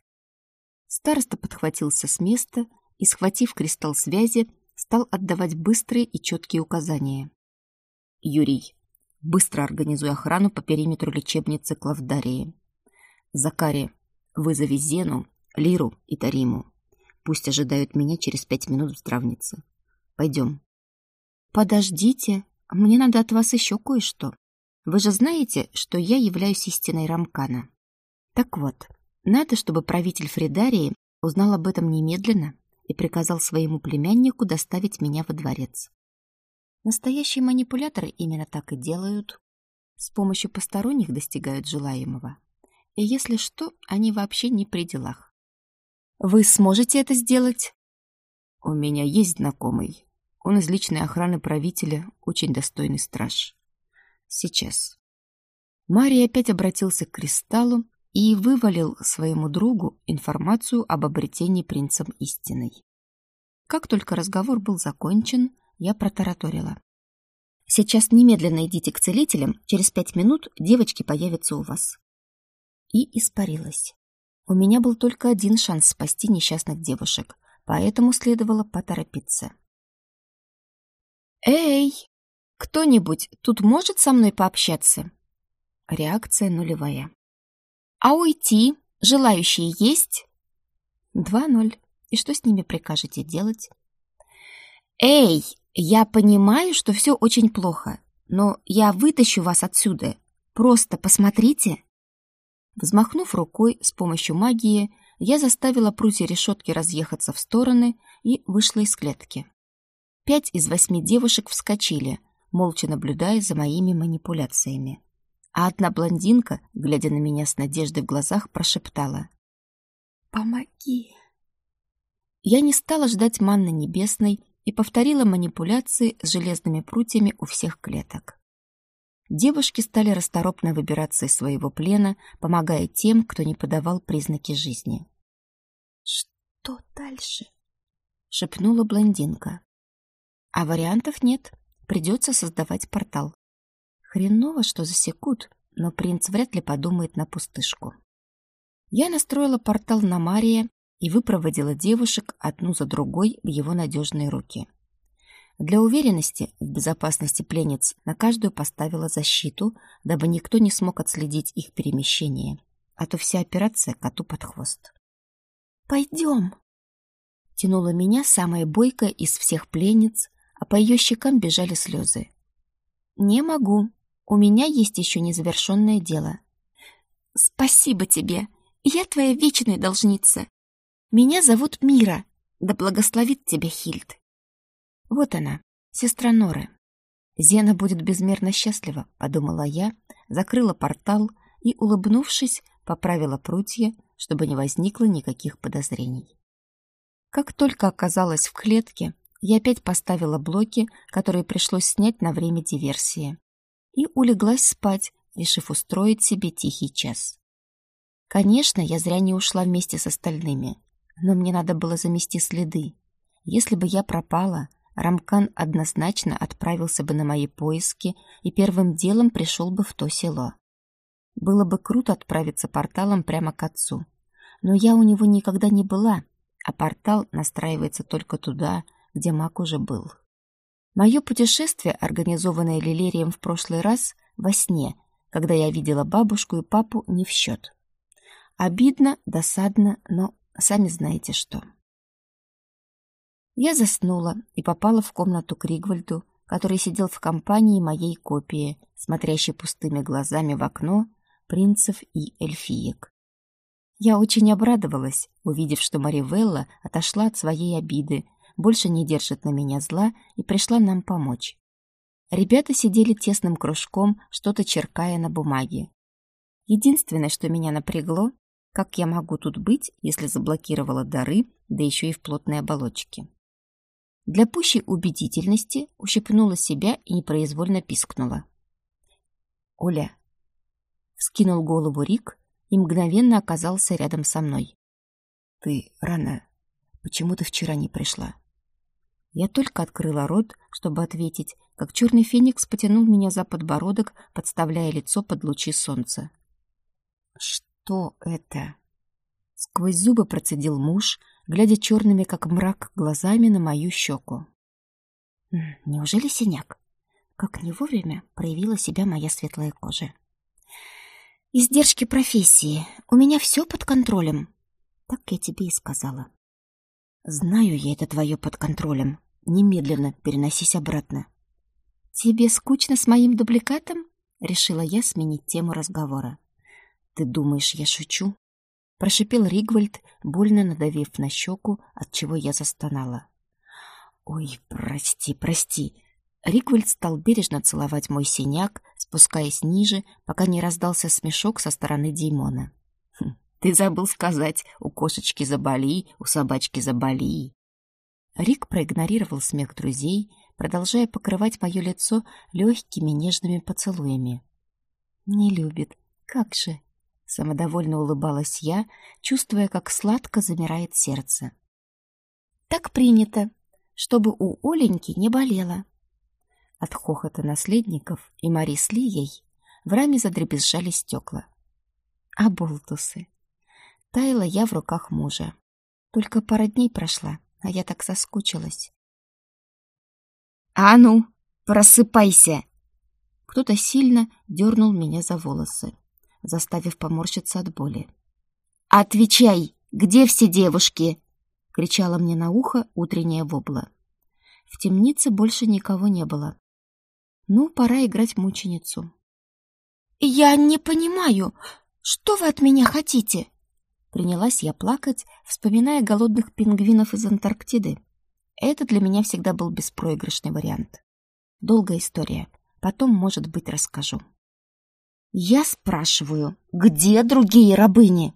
Староста подхватился с места и, схватив кристалл связи, стал отдавать быстрые и четкие указания. «Юрий, быстро организуй охрану по периметру лечебницы Клавдарии. Закари, вызови Зену, Лиру и Тариму. Пусть ожидают меня через пять минут в здравнице. Пойдем». «Подождите, мне надо от вас еще кое-что. Вы же знаете, что я являюсь истиной Рамкана. Так вот, надо, чтобы правитель Фридарии узнал об этом немедленно и приказал своему племяннику доставить меня во дворец. Настоящие манипуляторы именно так и делают. С помощью посторонних достигают желаемого. И если что, они вообще не при делах. Вы сможете это сделать? У меня есть знакомый. Он из личной охраны правителя, очень достойный страж. Сейчас. Марий опять обратился к кристаллу, и вывалил своему другу информацию об обретении принцем истиной. Как только разговор был закончен, я протараторила.
Сейчас немедленно идите к целителям, через пять минут девочки появятся у вас. И испарилась. У меня был только один шанс спасти несчастных девушек, поэтому следовало поторопиться. «Эй, кто-нибудь тут может со мной пообщаться?» Реакция нулевая. «А уйти? Желающие есть?» «Два ноль. И что с ними прикажете делать?» «Эй, я понимаю, что все очень плохо, но я вытащу вас отсюда. Просто посмотрите!» Взмахнув рукой с помощью магии, я заставила прутья решетки разъехаться в стороны и вышла из клетки. Пять из восьми девушек вскочили, молча наблюдая за моими манипуляциями. А одна блондинка, глядя на меня с надеждой в глазах, прошептала. «Помоги!» Я не стала ждать манны небесной и повторила манипуляции с железными прутьями у всех клеток. Девушки стали расторопно выбираться из своего плена, помогая тем, кто не подавал признаки жизни. «Что дальше?» — шепнула блондинка. «А вариантов нет. Придется создавать портал. Хреново, что засекут, но принц вряд ли подумает на пустышку». Я настроила портал на Мария и выпроводила девушек одну за другой в его надежные руки. Для уверенности в безопасности пленниц на каждую поставила защиту, дабы никто не смог отследить их перемещение, а то вся операция коту под хвост. «Пойдем!» Тянула меня самая бойкая из всех пленниц, а по ее щекам бежали слезы. «Не могу. У меня есть еще незавершенное дело». «Спасибо тебе. Я твоя вечная должница. Меня зовут Мира. Да благословит тебя Хильд». Вот она, сестра Норы. Зена будет безмерно счастлива, подумала я, закрыла портал и, улыбнувшись, поправила прутья, чтобы не возникло никаких подозрений. Как только оказалась в клетке, я опять поставила блоки, которые пришлось снять на время диверсии, и улеглась спать, решив устроить себе тихий час. Конечно, я зря не ушла вместе с остальными, но мне надо было замести следы. Если бы я пропала, Рамкан однозначно отправился бы на мои поиски и первым делом пришел бы в то село. Было бы круто отправиться порталом прямо к отцу. Но я у него никогда не была, а портал настраивается только туда, где маг уже был. Мое путешествие, организованное Лилерием в прошлый раз, во сне, когда я видела бабушку и папу, не в счет. Обидно, досадно, но сами знаете что. Я заснула и попала в комнату к Ригвальду, который сидел в компании моей копии, смотрящей пустыми глазами в окно принцев и эльфиек. Я очень обрадовалась, увидев, что Маривелла отошла от своей обиды, больше не держит на меня зла и пришла нам помочь. Ребята сидели тесным кружком, что-то черкая на бумаге. Единственное, что меня напрягло, как я могу тут быть, если заблокировала дары, да еще и в плотной оболочке. Для пущей убедительности ущипнула себя и непроизвольно пискнула. «Оля!» Скинул голову Рик и мгновенно оказался рядом со мной. «Ты рано. Почему ты вчера не пришла?» Я только открыла рот, чтобы ответить, как черный феникс потянул меня за подбородок, подставляя лицо под лучи солнца. «Что это?» Сквозь зубы процедил муж, глядя черными, как мрак, глазами на мою щеку. Неужели синяк? Как не вовремя проявила себя моя светлая кожа. Издержки профессии. У меня все под контролем. Так я тебе и сказала. Знаю я это твое под контролем. Немедленно переносись обратно. Тебе скучно с моим дубликатом? Решила я сменить тему разговора. Ты думаешь, я шучу? Прошипел Ригвальд, больно надавив на щеку, от чего я застонала. «Ой, прости, прости!» Ригвальд стал бережно целовать мой синяк, спускаясь ниже, пока не раздался смешок со стороны Димона. «Хм, «Ты забыл сказать, у кошечки заболи, у собачки заболи!» Рик проигнорировал смех друзей, продолжая покрывать мое лицо легкими нежными поцелуями. «Не любит. Как же!» Самодовольно улыбалась я, чувствуя, как сладко замирает сердце. «Так принято, чтобы у Оленьки не болело». От хохота наследников и Мари с Лией в раме задребезжали стекла. А болтусы. Таяла я в руках мужа. Только пара дней прошла, а я так соскучилась.
«А ну, просыпайся!»
Кто-то сильно дернул меня за волосы, заставив поморщиться от боли.
«Отвечай! Где все девушки?»
— кричала мне на ухо утренняя вобла. В темнице больше никого не было. Ну, пора играть мученицу.
«Я не понимаю, что вы от меня хотите?»
Принялась я плакать, вспоминая голодных пингвинов из Антарктиды. Это для меня всегда был беспроигрышный вариант. Долгая история. Потом, может быть, расскажу.
«Я спрашиваю, где другие рабыни?»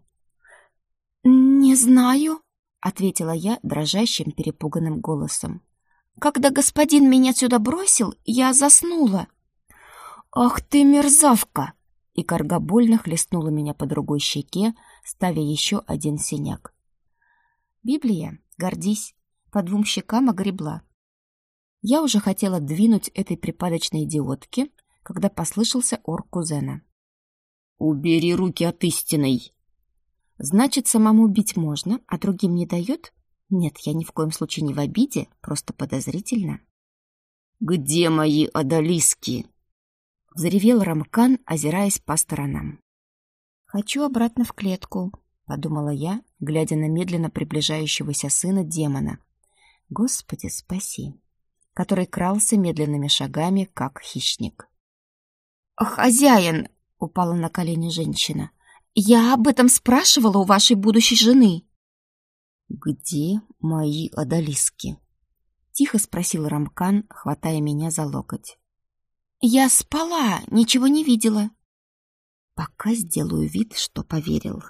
«Не знаю», —
ответила я дрожащим, перепуганным голосом.
«Когда господин меня сюда бросил, я заснула».
«Ах ты, мерзавка!» И карга больно хлестнула меня по другой щеке, ставя еще один синяк. Библия, гордись, по двум щекам огребла. Я уже хотела двинуть этой припадочной идиотке, когда послышался ор кузена.
«Убери руки от истиной!»
Значит, самому бить можно, а другим не дает? Нет, я ни в коем случае не в обиде, просто подозрительно.
«Где мои одолиски?»
Заревел Рамкан, озираясь по сторонам. «Хочу обратно в клетку», — подумала я, глядя на медленно приближающегося сына демона. «Господи, спаси!» который крался медленными шагами, как хищник.
«Хозяин!» — упала на колени женщина. Я об этом спрашивала у вашей будущей жены.
Где мои одолиски? Тихо спросил Рамкан, хватая меня за локоть.
Я спала, ничего не видела.
Пока сделаю вид, что поверил.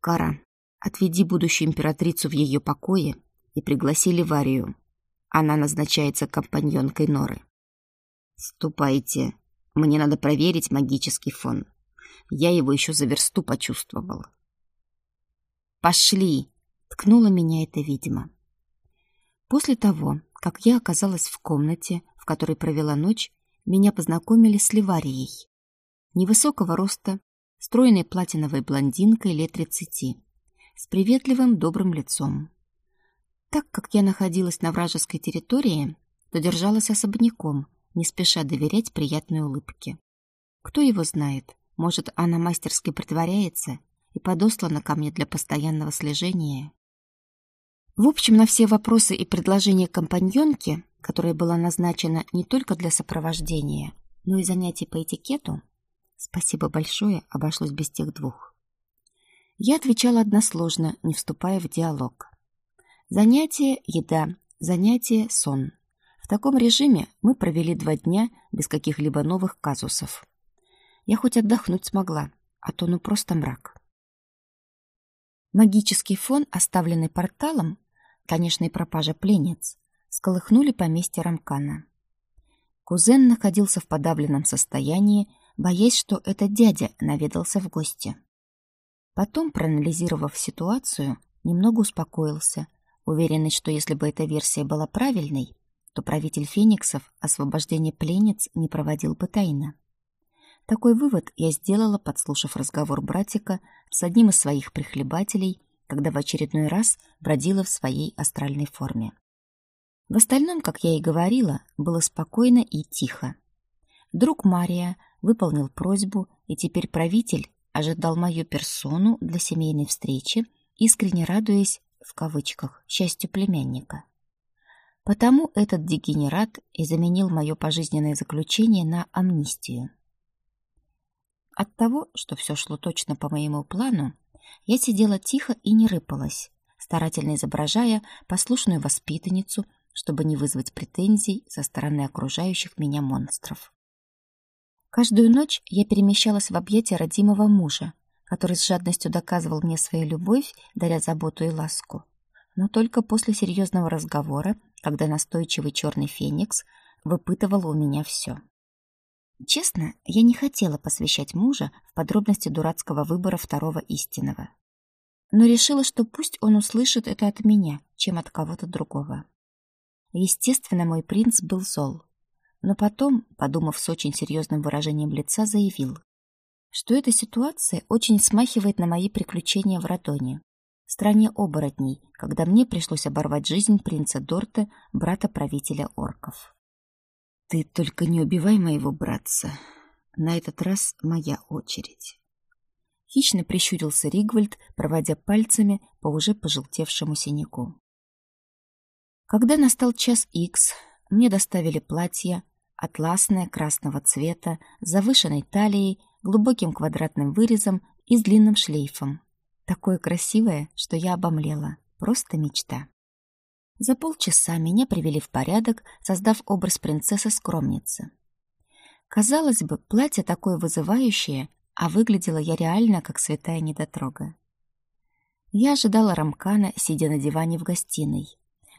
Кара, отведи будущую императрицу в ее покое и пригласи Ливарию. Она назначается компаньонкой Норы. Ступайте. Мне надо проверить магический фон. Я его еще за версту почувствовала. «Пошли!» — ткнула меня это видимо. После того, как я оказалась в комнате, в которой провела ночь, меня познакомили с Ливарией. Невысокого роста, стройной платиновой блондинкой лет тридцати, с приветливым добрым лицом. Так как я находилась на вражеской территории, то держалась особняком, не спеша доверять приятной улыбке. Кто его знает, может, она мастерски притворяется и подослана ко мне для постоянного слежения. В общем, на все вопросы и предложения компаньонки, которая была назначена не только для сопровождения, но и занятий по этикету, спасибо большое, обошлось без тех двух. Я отвечала односложно, не вступая в диалог. Занятие – еда, занятие – сон. Таком режиме мы провели два дня без каких-либо новых казусов. Я хоть отдохнуть смогла, а то ну просто мрак. Магический фон, оставленный порталом, конечно, и пропажа пленниц, сколыхнули поместье Рамкана. Кузен находился в подавленном состоянии, боясь, что этот дядя наведался в гости. Потом, проанализировав ситуацию, немного успокоился, уверенный, что если бы эта версия была правильной, то правитель фениксов освобождение пленниц не проводил бы тайно. Такой вывод я сделала, подслушав разговор братика с одним из своих прихлебателей, когда в очередной раз бродила в своей астральной форме. В остальном, как я и говорила, было спокойно и тихо. Друг Мария выполнил просьбу, и теперь правитель ожидал мою персону для семейной встречи, искренне радуясь, в кавычках, счастью племянника. Потому этот дегенерат и заменил мое пожизненное заключение на амнистию. От того, что все шло точно по моему плану, я сидела тихо и не рыпалась, старательно изображая послушную воспитанницу, чтобы не вызвать претензий со стороны окружающих меня монстров. Каждую ночь я перемещалась в объятия родимого мужа, который с жадностью доказывал мне свою любовь, даря заботу и ласку. Но только после серьезного разговора, когда настойчивый черный феникс выпытывал у меня все. Честно, я не хотела посвящать мужа в подробности дурацкого выбора второго истинного. Но решила, что пусть он услышит это от меня, чем от кого-то другого. Естественно, мой принц был зол. но потом, подумав с очень серьезным выражением лица, заявил, что эта ситуация очень смахивает на мои приключения в Радоне, стране оборотней, когда мне пришлось оборвать жизнь принца Дорта, брата правителя орков. «Ты только не убивай моего братца. На этот раз моя очередь». Хищно прищурился Ригвальд, проводя пальцами по уже пожелтевшему синяку. Когда настал час икс, мне доставили платье, атласное красного цвета, завышенной талией, глубоким квадратным вырезом и с длинным шлейфом. Такое красивое, что я обомлела. Просто мечта. За полчаса меня привели в порядок, создав образ принцессы-скромницы. Казалось бы, платье такое вызывающее, а выглядела я реально как святая недотрога. Я ожидала Рамкана, сидя на диване в гостиной.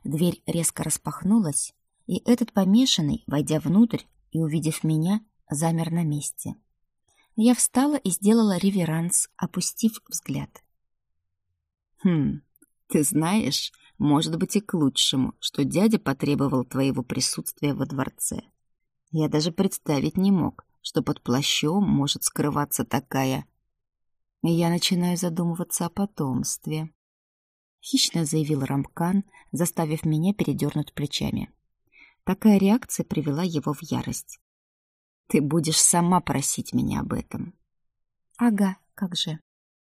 Дверь резко распахнулась, и этот помешанный, войдя внутрь и увидев меня, замер на месте. Я встала и сделала реверанс, опустив взгляд. «Хм, ты знаешь, может быть и к лучшему, что дядя потребовал твоего присутствия во дворце. Я даже представить не мог, что под плащом может скрываться такая... Я начинаю задумываться о потомстве. Хищно заявил Рамкан, заставив меня передернуть плечами. Такая реакция привела его в ярость. «Ты будешь сама просить меня об этом».
«Ага, как же».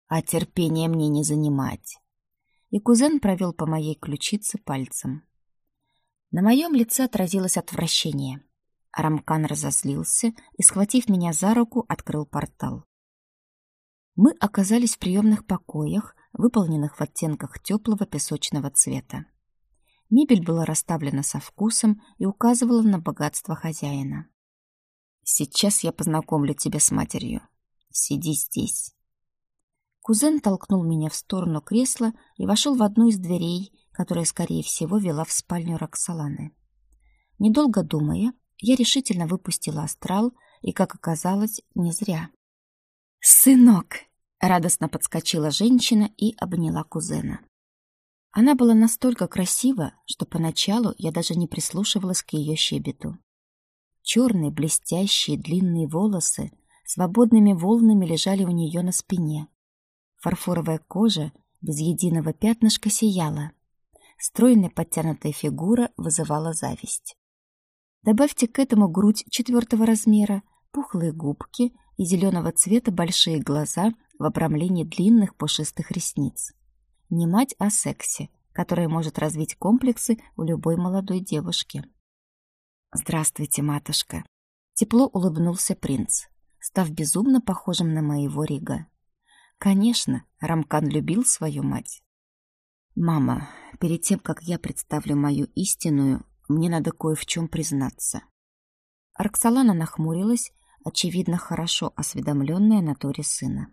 «А терпение мне не занимать». И кузен провел по моей ключице пальцем. На моем лице отразилось отвращение. Рамкан разозлился и, схватив меня за руку, открыл портал. Мы оказались в приемных покоях, выполненных в оттенках теплого песочного цвета. Мебель была расставлена со вкусом и указывала на богатство хозяина. «Сейчас я познакомлю тебя с матерью. Сиди здесь». Кузен толкнул меня в сторону кресла и вошел в одну из дверей, которая, скорее всего, вела в спальню Роксоланы. Недолго думая, я решительно выпустила астрал, и, как оказалось, не зря.
«Сынок!»
— радостно подскочила женщина и обняла кузена. Она была настолько красива, что поначалу я даже не прислушивалась к ее щебету. Черные, блестящие, длинные волосы свободными волнами лежали у нее на спине. Фарфоровая кожа без единого пятнышка сияла. Стройная подтянутая фигура вызывала зависть. Добавьте к этому грудь четвертого размера, пухлые губки и зеленого цвета большие глаза в обрамлении длинных пушистых ресниц. Не мать о сексе, которая может развить комплексы у любой молодой девушки. «Здравствуйте, матушка!» Тепло улыбнулся принц, став безумно похожим на моего Рига. Конечно, Рамкан любил свою мать. «Мама, перед тем, как я представлю мою истинную, мне надо кое в чем признаться. Арксалана нахмурилась, очевидно, хорошо осведомленная натуре сына.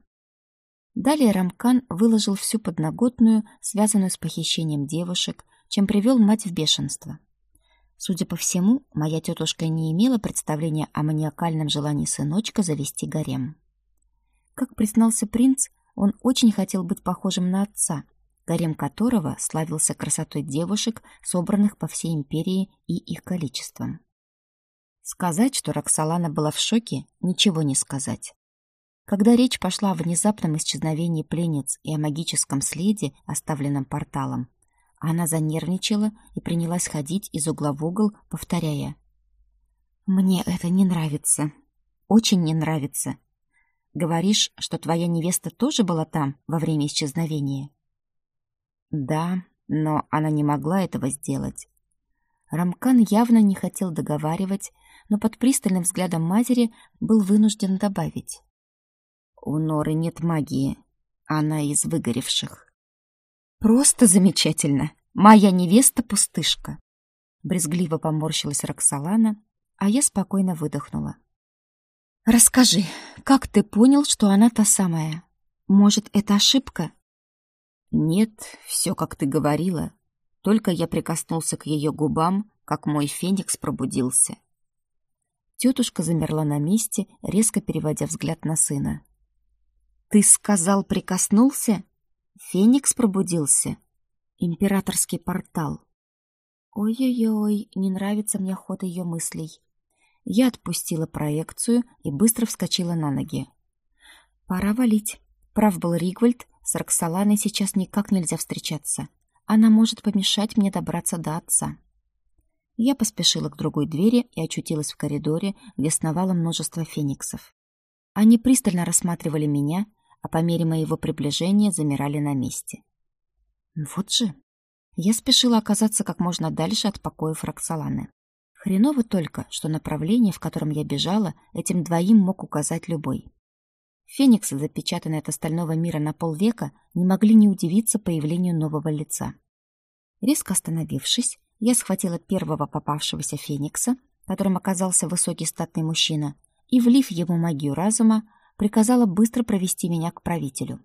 Далее Рамкан выложил всю подноготную, связанную с похищением девушек, чем привел мать в бешенство. Судя по всему, моя тетушка не имела представления о маниакальном желании сыночка завести гарем. Как признался принц, он очень хотел быть похожим на отца, гарем которого славился красотой девушек, собранных по всей империи и их количеством. Сказать, что Роксолана была в шоке, ничего не сказать. Когда речь пошла о внезапном исчезновении пленниц и о магическом следе, оставленном порталом, она занервничала и принялась ходить из угла в угол, повторяя. «Мне это не нравится. Очень не нравится. Говоришь, что твоя невеста тоже была там во время исчезновения?» Да, но она не могла этого сделать. Рамкан явно не хотел договаривать, но под пристальным взглядом матери был вынужден добавить. «У Норы нет магии. Она из выгоревших». «Просто замечательно! Моя невеста — пустышка!» Брезгливо поморщилась Роксолана, а я спокойно выдохнула. «Расскажи, как ты понял, что она та самая? Может, это ошибка?» Нет, все, как ты говорила. Только я прикоснулся к ее губам, как мой феникс пробудился. Тетушка замерла на месте, резко переводя взгляд на сына. «Ты сказал, прикоснулся? Феникс пробудился? Императорский портал». Ой-ой-ой, не нравится мне ход ее мыслей.
Я отпустила проекцию и быстро вскочила на ноги. Пора валить. Прав был Ригвальд, с Роксоланой сейчас никак нельзя встречаться. Она может помешать мне добраться до отца. Я поспешила к другой двери и очутилась в коридоре, где сновало множество фениксов. Они пристально рассматривали меня, а по мере моего приближения замирали на месте. Вот же. Я спешила оказаться как можно дальше от покоев Роксоланы. Хреново только, что направление, в котором я бежала, этим двоим мог указать любой. Фениксы, запечатанные от остального мира на полвека, не могли не удивиться появлению нового лица. Резко остановившись, я схватила первого попавшегося феникса, которым оказался высокий статный мужчина, и, влив ему магию разума, приказала быстро провести меня к правителю.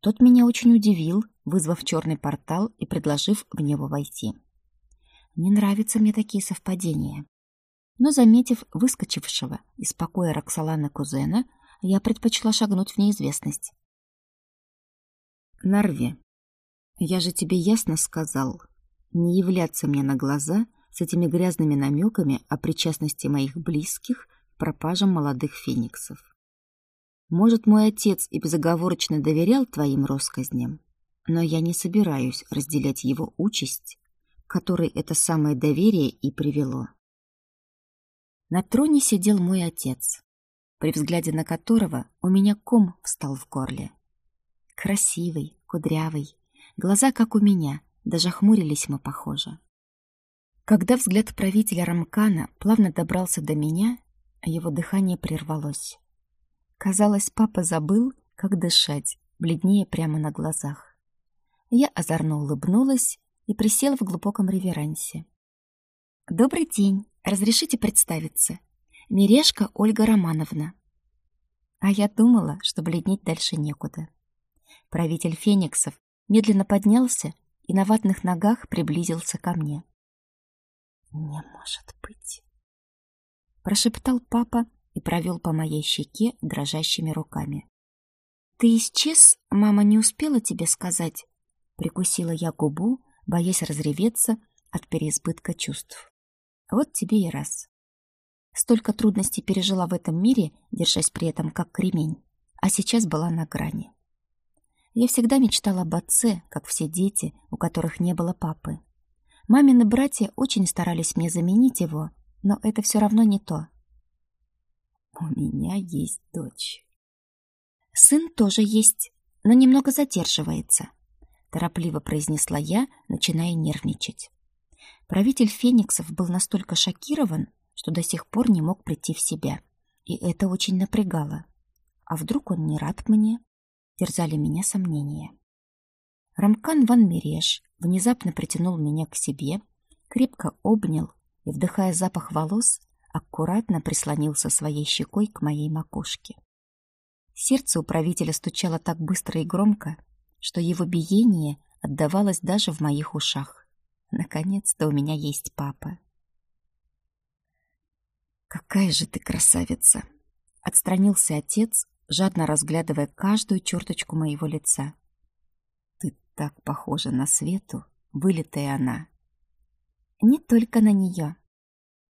Тот меня очень удивил, вызвав черный портал и предложив в него войти. Не нравятся мне такие совпадения. Но, заметив выскочившего из покоя Роксолана кузена, я предпочла шагнуть в неизвестность. «Нарви, я же тебе ясно сказал, не являться мне на глаза с этими грязными намеками о причастности моих близких к пропажам молодых фениксов. Может, мой отец и безоговорочно доверял твоим россказням, но я не собираюсь разделять его участь, которой это самое доверие и привело. На троне сидел мой отец, при взгляде на которого у меня ком встал в горле. Красивый, кудрявый, глаза как у меня, даже хмурились мы похоже. Когда взгляд правителя Рамкана плавно добрался до меня, его дыхание прервалось. Казалось, папа забыл, как дышать, бледнее прямо на глазах. Я озорно улыбнулась и присела в глубоком реверансе. «Добрый день. Разрешите представиться? Мирешка Ольга Романовна». А я думала, что бледнеть дальше некуда. Правитель фениксов медленно поднялся и на ватных ногах приблизился ко мне. «Не может быть!» Прошептал папа и провел по моей щеке дрожащими руками. «Ты исчез? Мама не успела тебе сказать?» Прикусила я губу, боясь разреветься от переизбытка чувств. Вот тебе и раз. Столько трудностей пережила в этом мире, держась при этом как кремень, а сейчас была на грани. Я всегда мечтала об отце, как все дети, у которых не было папы. Мамины братья очень старались мне заменить его, но это все равно не то. У меня есть дочь. Сын тоже есть, но немного задерживается, торопливо произнесла я, начиная нервничать. Правитель Фениксов был настолько шокирован, что до сих пор не мог прийти в себя, и это очень напрягало. А вдруг он не рад мне? Терзали меня сомнения. Рамкан Ван Мереш внезапно притянул меня к себе, крепко обнял и, вдыхая запах волос, аккуратно прислонился своей щекой к моей макушке. Сердце у правителя стучало так быстро и громко, что его биение отдавалось даже в моих ушах. Наконец-то у меня есть папа. «Какая же ты красавица!» — отстранился отец, жадно разглядывая каждую черточку моего лица. «Ты так похожа на Свету, вылитая она!» «Не только на нее!»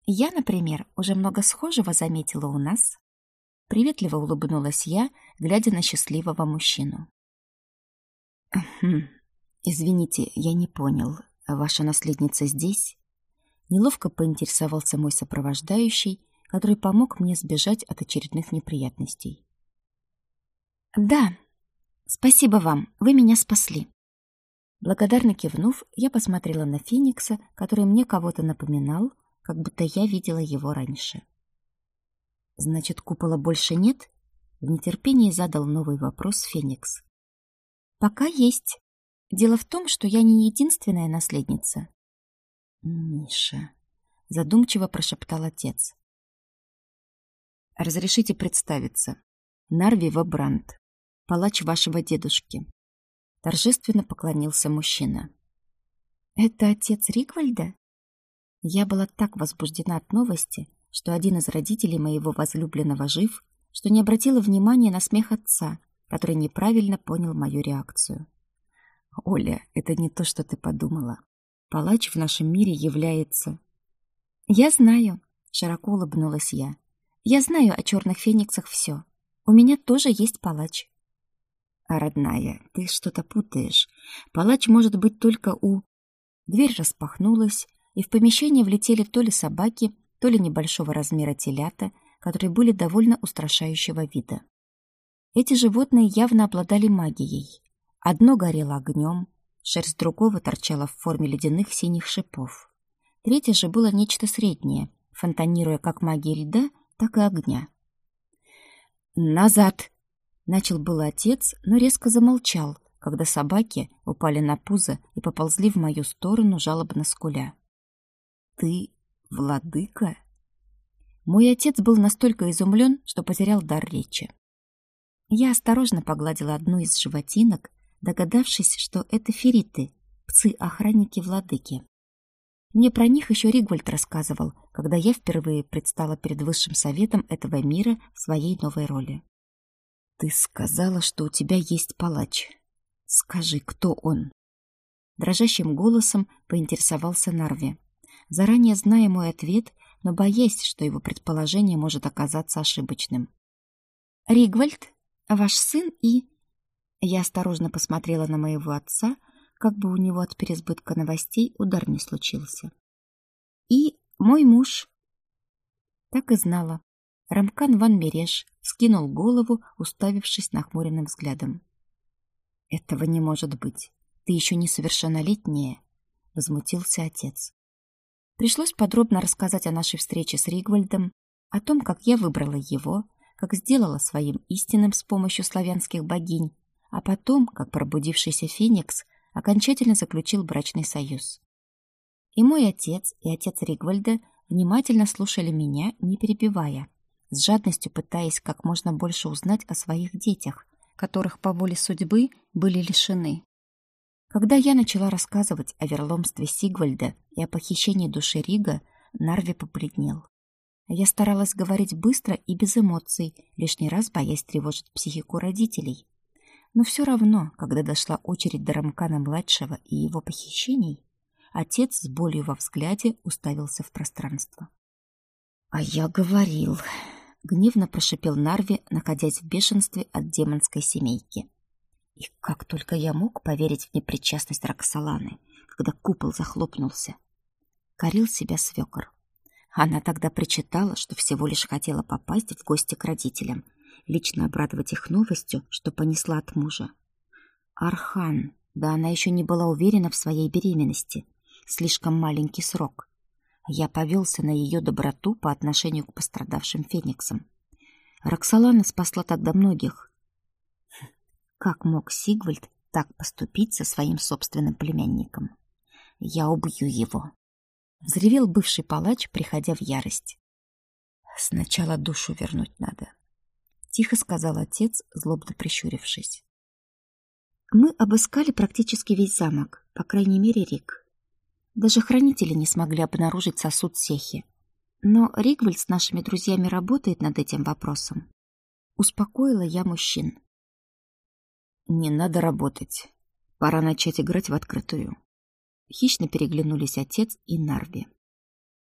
Я, например, уже много схожего заметила у нас. Приветливо улыбнулась я, глядя на счастливого мужчину. «Хм, извините, я не понял. Ваша наследница здесь?» Неловко поинтересовался мой сопровождающий, который помог мне сбежать от очередных неприятностей. «Да, спасибо вам, вы меня спасли». Благодарно кивнув, я посмотрела на Феникса, который мне кого-то напоминал, как будто я видела его раньше. «Значит, купола больше нет?» В нетерпении задал новый вопрос Феникс. «Пока есть. Дело в том, что я не единственная наследница». «Миша», — задумчиво прошептал отец. «Разрешите представиться. Нарви Вабрант, палач вашего дедушки». Торжественно поклонился мужчина. «Это отец Риквальда?» Я была так возбуждена от новости, что один из родителей моего возлюбленного жив, что не обратила внимания на смех отца, который неправильно понял мою реакцию. «Оля, это не то, что ты подумала. Палач в нашем мире является...» «Я знаю.
Широко улыбнулась я. «Я знаю о черных фениксах все. У меня тоже есть палач».
«А, родная, ты что-то путаешь. Палач может быть только у...» Дверь распахнулась, и в помещение влетели то ли собаки, то ли небольшого размера телята, которые были довольно устрашающего вида. Эти животные явно обладали магией. Одно горело огнем, шерсть другого торчала в форме ледяных синих шипов. Третье же было нечто среднее, фонтанируя как магией льда, так и огня. «Назад!» — начал был отец, но резко замолчал, когда собаки упали на пузо и поползли в мою сторону, жалобно скуля. «Ты владыка?» Мой отец был настолько изумлен, что потерял дар речи. Я осторожно погладила одну из животинок, догадавшись, что это фериты, псы-охранники владыки. Мне про них еще Ригвальд рассказывал, когда я впервые предстала перед высшим советом этого мира в своей новой роли. «Ты сказала, что у тебя есть палач. Скажи, кто он?» Дрожащим голосом поинтересовался Нарви. Заранее зная мой ответ, но боясь, что его предположение может оказаться ошибочным.
«Ригвальд, ваш сын и...» Я осторожно посмотрела на моего отца, как бы у него от переизбытка новостей удар не случился. «И мой муж». Так и знала. Рамкан Ван Мереш скинул голову, уставившись нахмуренным взглядом. «Этого не может быть. Ты еще несовершеннолетняя», — возмутился отец. Пришлось подробно рассказать о нашей встрече с Ригвальдом, о том, как я выбрала его, как сделала своим истинным с помощью славянских богинь, а потом, как пробудившийся Феникс окончательно заключил брачный союз. И мой отец, и отец Ригвальда внимательно слушали меня, не перебивая, с жадностью пытаясь как можно больше узнать о своих детях, которых по воле судьбы были лишены. Когда я начала рассказывать о верломстве Сигвальда и о похищении души Рига, Нарви побледнел. Я старалась говорить быстро и без эмоций, лишний раз боясь тревожить психику родителей. Но все равно, когда дошла очередь до Рамкана-младшего и его похищений, отец с болью во взгляде уставился в пространство. «А я говорил...» — гневно прошипел Нарви, находясь в бешенстве от демонской семейки. И как только я мог поверить в непричастность Роксоланы, когда купол захлопнулся. Корил себя свекор. Она тогда причитала, что всего лишь хотела попасть в гости к родителям, лично обрадовать их новостью, что понесла от мужа. Архан, да она еще не была уверена в своей беременности. Слишком маленький срок. Я повелся на ее доброту по отношению к пострадавшим фениксам. Роксолана спасла тогда многих, как мог Сигвальд так поступить со своим собственным племянником? Я убью его. Взревел бывший палач, приходя в ярость. Сначала душу вернуть надо. Тихо сказал отец, злобно прищурившись. Мы обыскали практически весь замок, по крайней мере, Рик. Даже хранители не смогли обнаружить сосуд Сехи. Но Ригвальд с нашими друзьями работает над этим вопросом. Успокоила я мужчин. Не надо работать. Пора начать играть в открытую. Хищно переглянулись отец и Нарви.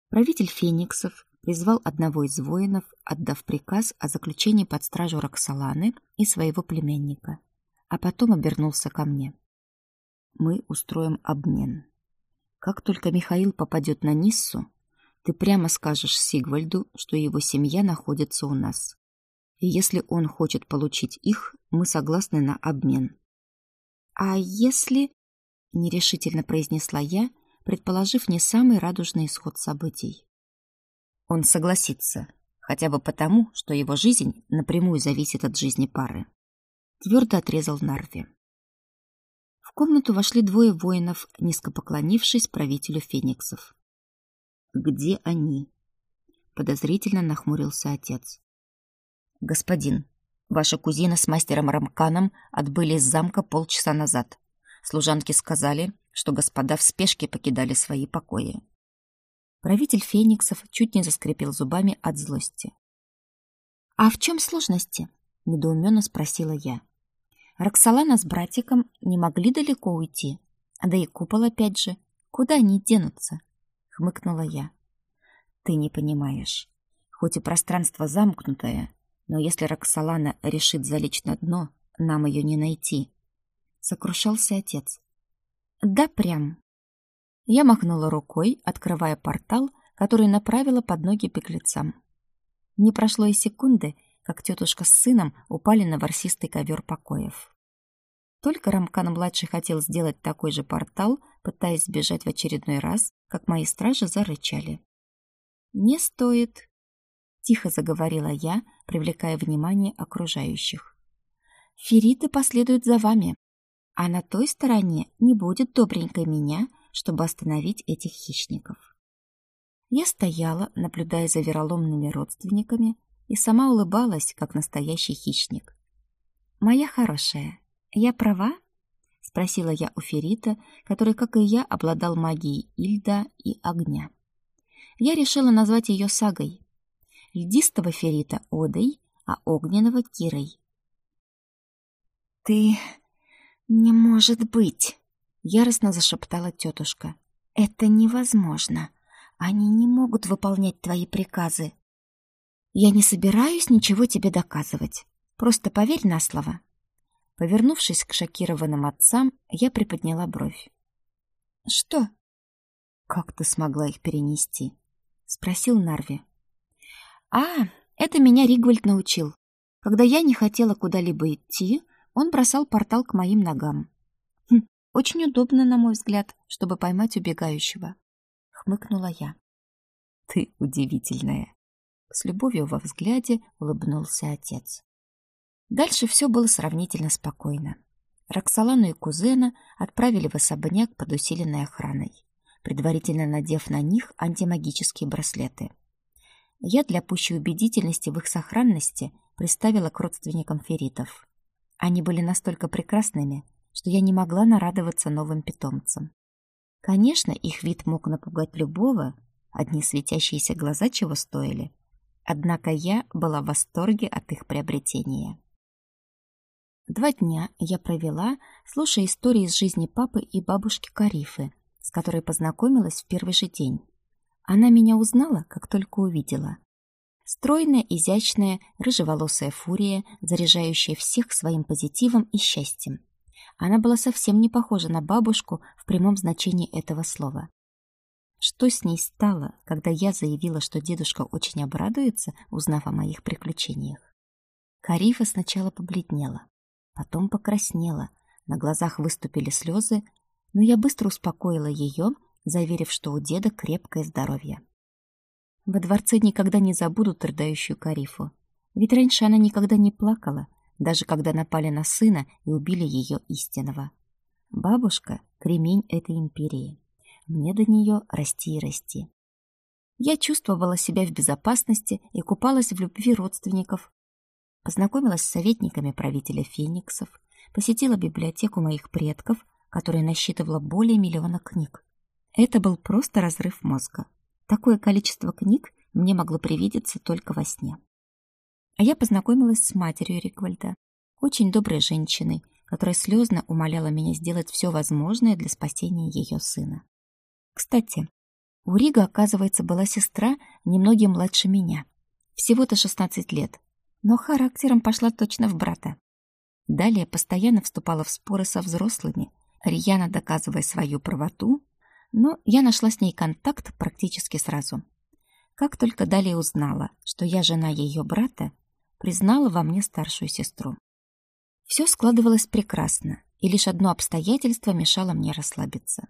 Правитель Фениксов призвал одного из воинов, отдав приказ о заключении под стражу Роксоланы и своего племянника, а потом обернулся ко мне. Мы устроим обмен. Как только Михаил попадет на Ниссу, ты прямо скажешь Сигвальду, что его семья находится у нас. И если он хочет получить их, мы согласны на обмен. А если... Нерешительно произнесла я, предположив не самый радужный исход событий. Он согласится, хотя бы потому, что его жизнь напрямую зависит от жизни пары. Твердо отрезал Нарви. В комнату вошли двое воинов, низко поклонившись правителю фениксов. «Где они?» Подозрительно нахмурился отец. «Господин, ваша кузина с мастером Рамканом отбыли из замка полчаса назад. Служанки сказали, что господа в спешке покидали свои покои». Правитель фениксов чуть не заскрипел зубами от злости. «А в чем сложности?» — недоуменно спросила я. Роксолана с братиком не могли далеко уйти. Да и купол опять же. Куда они денутся? Хмыкнула я.
Ты не понимаешь. Хоть и пространство замкнутое, но если Роксолана решит залечь на дно, нам ее не найти. Сокрушался отец. Да прям. Я махнула рукой, открывая портал, который направила под ноги беглецам. Не прошло и секунды, как тетушка с сыном упали на ворсистый ковер покоев. Только Рамкан-младший хотел сделать такой же портал, пытаясь сбежать в очередной раз, как мои стражи зарычали. «Не стоит», — тихо заговорила я, привлекая внимание окружающих. «Фериты последуют за вами, а на той стороне не будет добренькой меня, чтобы остановить этих хищников». Я стояла, наблюдая за вероломными родственниками, и сама улыбалась, как настоящий хищник. «Моя хорошая, я права?» — спросила я у Ферита, который, как и я, обладал магией и льда, и огня. Я решила назвать ее сагой. Льдистого Ферита — Одой, а огненного — Кирой. «Ты... не может быть!» — яростно зашептала тетушка. «Это невозможно. Они не могут выполнять твои приказы. Я не собираюсь ничего тебе доказывать. Просто поверь на слово. Повернувшись к шокированным отцам, я приподняла бровь. Что? Как ты смогла их перенести? спросил Нарви. А, это меня Ригвальд научил. Когда я не хотела куда-либо идти, он бросал портал к моим ногам. Хм, очень удобно, на мой взгляд, чтобы поймать убегающего, хмыкнула я. Ты удивительная, с любовью во взгляде улыбнулся отец. Дальше все было сравнительно спокойно. Роксолану и кузена отправили в особняк под усиленной охраной, предварительно надев на них антимагические браслеты. Я для пущей убедительности в их сохранности приставила к родственникам феритов. Они были настолько прекрасными, что я не могла нарадоваться новым питомцам. Конечно, их вид мог напугать любого, одни светящиеся глаза чего стоили — Однако я была в восторге от их приобретения. Два дня я провела, слушая истории из жизни папы и бабушки Карифы, с которой познакомилась в первый же день. Она меня узнала, как только увидела. Стройная, изящная, рыжеволосая фурия, заряжающая всех своим позитивом и счастьем. Она была совсем не похожа на бабушку в прямом значении этого слова. Что с ней стало, когда я заявила, что дедушка очень обрадуется, узнав о моих приключениях? Карифа сначала побледнела, потом покраснела, на глазах выступили слезы, но я быстро успокоила ее, заверив, что у деда крепкое здоровье. Во дворце никогда не забудут рыдающую Карифу, ведь раньше она никогда не плакала, даже когда напали на сына и убили ее истинного. Бабушка — кремень этой империи. Мне до нее расти и расти. Я чувствовала себя в безопасности и купалась в любви родственников. Познакомилась с советниками правителя Фениксов, посетила библиотеку моих предков, которая насчитывала более миллиона книг. Это был просто разрыв мозга. Такое количество книг мне могло привидеться только во сне. А я познакомилась с матерью Риквальда, очень доброй женщиной, которая слезно умоляла меня сделать все возможное для спасения ее сына. Кстати, у Рига, оказывается, была сестра немногим младше меня. Всего-то 16 лет, но характером пошла точно в брата. Далее постоянно вступала в споры со взрослыми, рьяно доказывая свою правоту, но я нашла с ней контакт практически сразу. Как только далее узнала, что я жена ее брата, признала во мне старшую сестру. Все складывалось прекрасно, и лишь одно обстоятельство мешало мне расслабиться.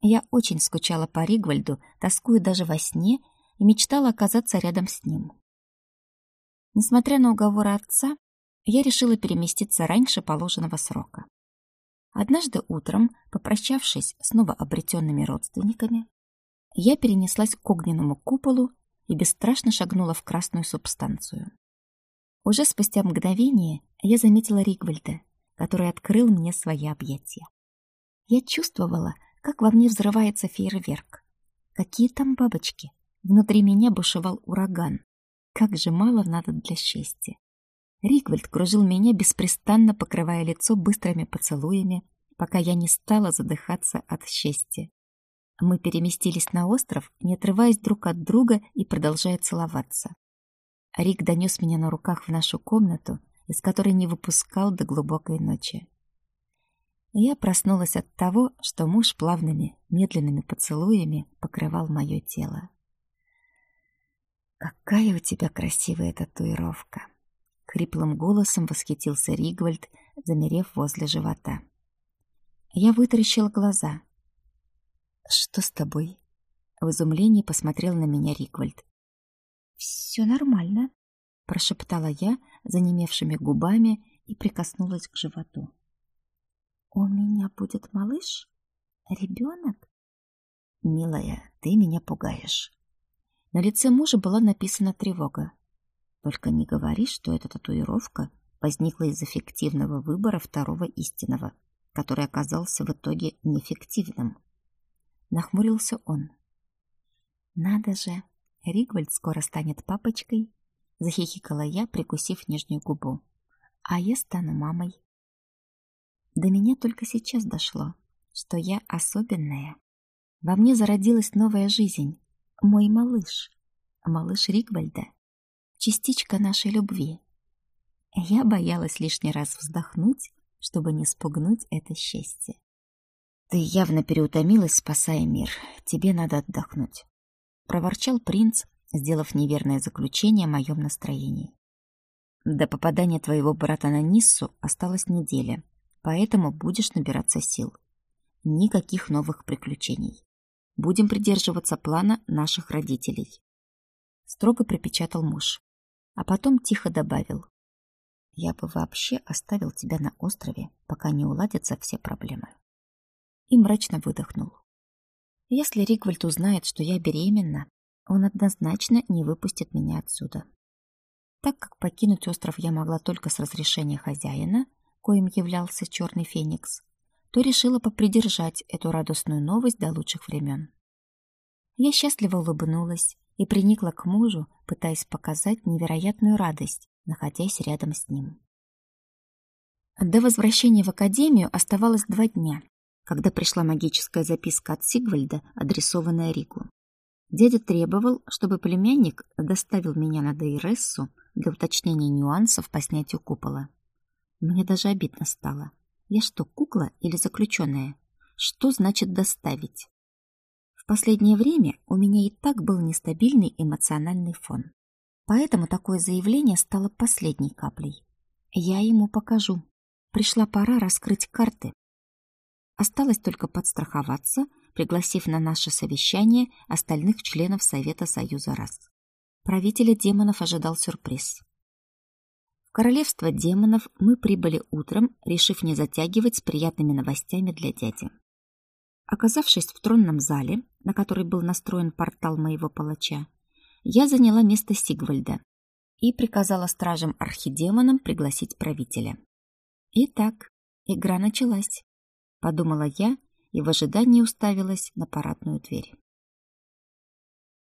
Я очень скучала по Ригвальду, тоскуя даже во сне, и мечтала оказаться рядом с ним. Несмотря на уговоры отца, я решила переместиться раньше положенного срока. Однажды утром, попрощавшись с новообретенными родственниками, я перенеслась к огненному куполу и бесстрашно шагнула в красную субстанцию. Уже спустя мгновение я заметила Ригвальда, который открыл мне свои объятия. Я чувствовала, как во мне взрывается фейерверк. Какие там бабочки? Внутри меня бушевал ураган. Как же мало надо для счастья. Ригвальд кружил меня, беспрестанно покрывая лицо быстрыми поцелуями, пока я не стала задыхаться от счастья. Мы переместились на остров, не отрываясь друг от друга и продолжая целоваться. Рик донес меня на руках в нашу комнату, из которой не выпускал до глубокой ночи. Я проснулась от того, что муж плавными, медленными поцелуями покрывал мое тело. «Какая у тебя красивая татуировка!» Хриплым голосом восхитился Ригвальд, замерев возле живота. Я вытаращила глаза. «Что с тобой?» В изумлении посмотрел на меня Ригвальд.
«Все нормально», — прошептала я занемевшими губами и прикоснулась к животу. «У меня будет малыш? Ребенок?»
«Милая, ты меня пугаешь». На лице мужа была написана тревога. Только не говори, что эта татуировка возникла из эффективного выбора второго истинного, который оказался в итоге неэффективным. Нахмурился он. «Надо же, Ригвальд скоро станет папочкой», — захихикала я, прикусив нижнюю губу. «А я стану мамой». До меня только сейчас дошло, что я особенная. Во мне зародилась новая жизнь, мой малыш, малыш Ригвальда частичка нашей любви. Я боялась лишний раз вздохнуть, чтобы не спугнуть это счастье. «Ты явно переутомилась, спасая мир. Тебе надо отдохнуть», — проворчал принц, сделав неверное заключение о моем настроении. «До попадания твоего брата на Ниссу осталась неделя, поэтому будешь набираться сил. Никаких новых приключений. Будем придерживаться плана наших родителей», — строго припечатал муж а потом тихо добавил. «Я бы вообще оставил тебя на острове, пока не уладятся все проблемы». И мрачно выдохнул. «Если Ригвальд узнает, что я беременна, он однозначно не выпустит меня отсюда. Так как покинуть остров я могла только с разрешения хозяина, коим являлся Черный Феникс, то решила попридержать эту радостную новость до лучших времен. Я счастливо улыбнулась и приникла к мужу, пытаясь показать невероятную радость, находясь рядом с ним. До возвращения в академию оставалось два дня, когда пришла магическая записка от Сигвальда, адресованная Рику. Дядя требовал, чтобы племянник доставил меня на Дейрессу для уточнения нюансов по снятию купола. Мне даже обидно стало. Я что, кукла или заключенная? Что значит «доставить»? Последнее время у меня и так был нестабильный эмоциональный фон. Поэтому такое заявление стало последней каплей. Я ему покажу. Пришла пора раскрыть карты. Осталось только подстраховаться, пригласив на наше совещание остальных членов Совета Союза РАС. Правителя демонов ожидал сюрприз. В королевство демонов мы прибыли утром, решив не затягивать с приятными новостями для дяди. Оказавшись в тронном зале, на который был настроен портал моего палача, я заняла место Сигвальда и приказала стражам-архидемонам пригласить правителя. Итак, игра началась, подумала я и в ожидании уставилась на парадную дверь.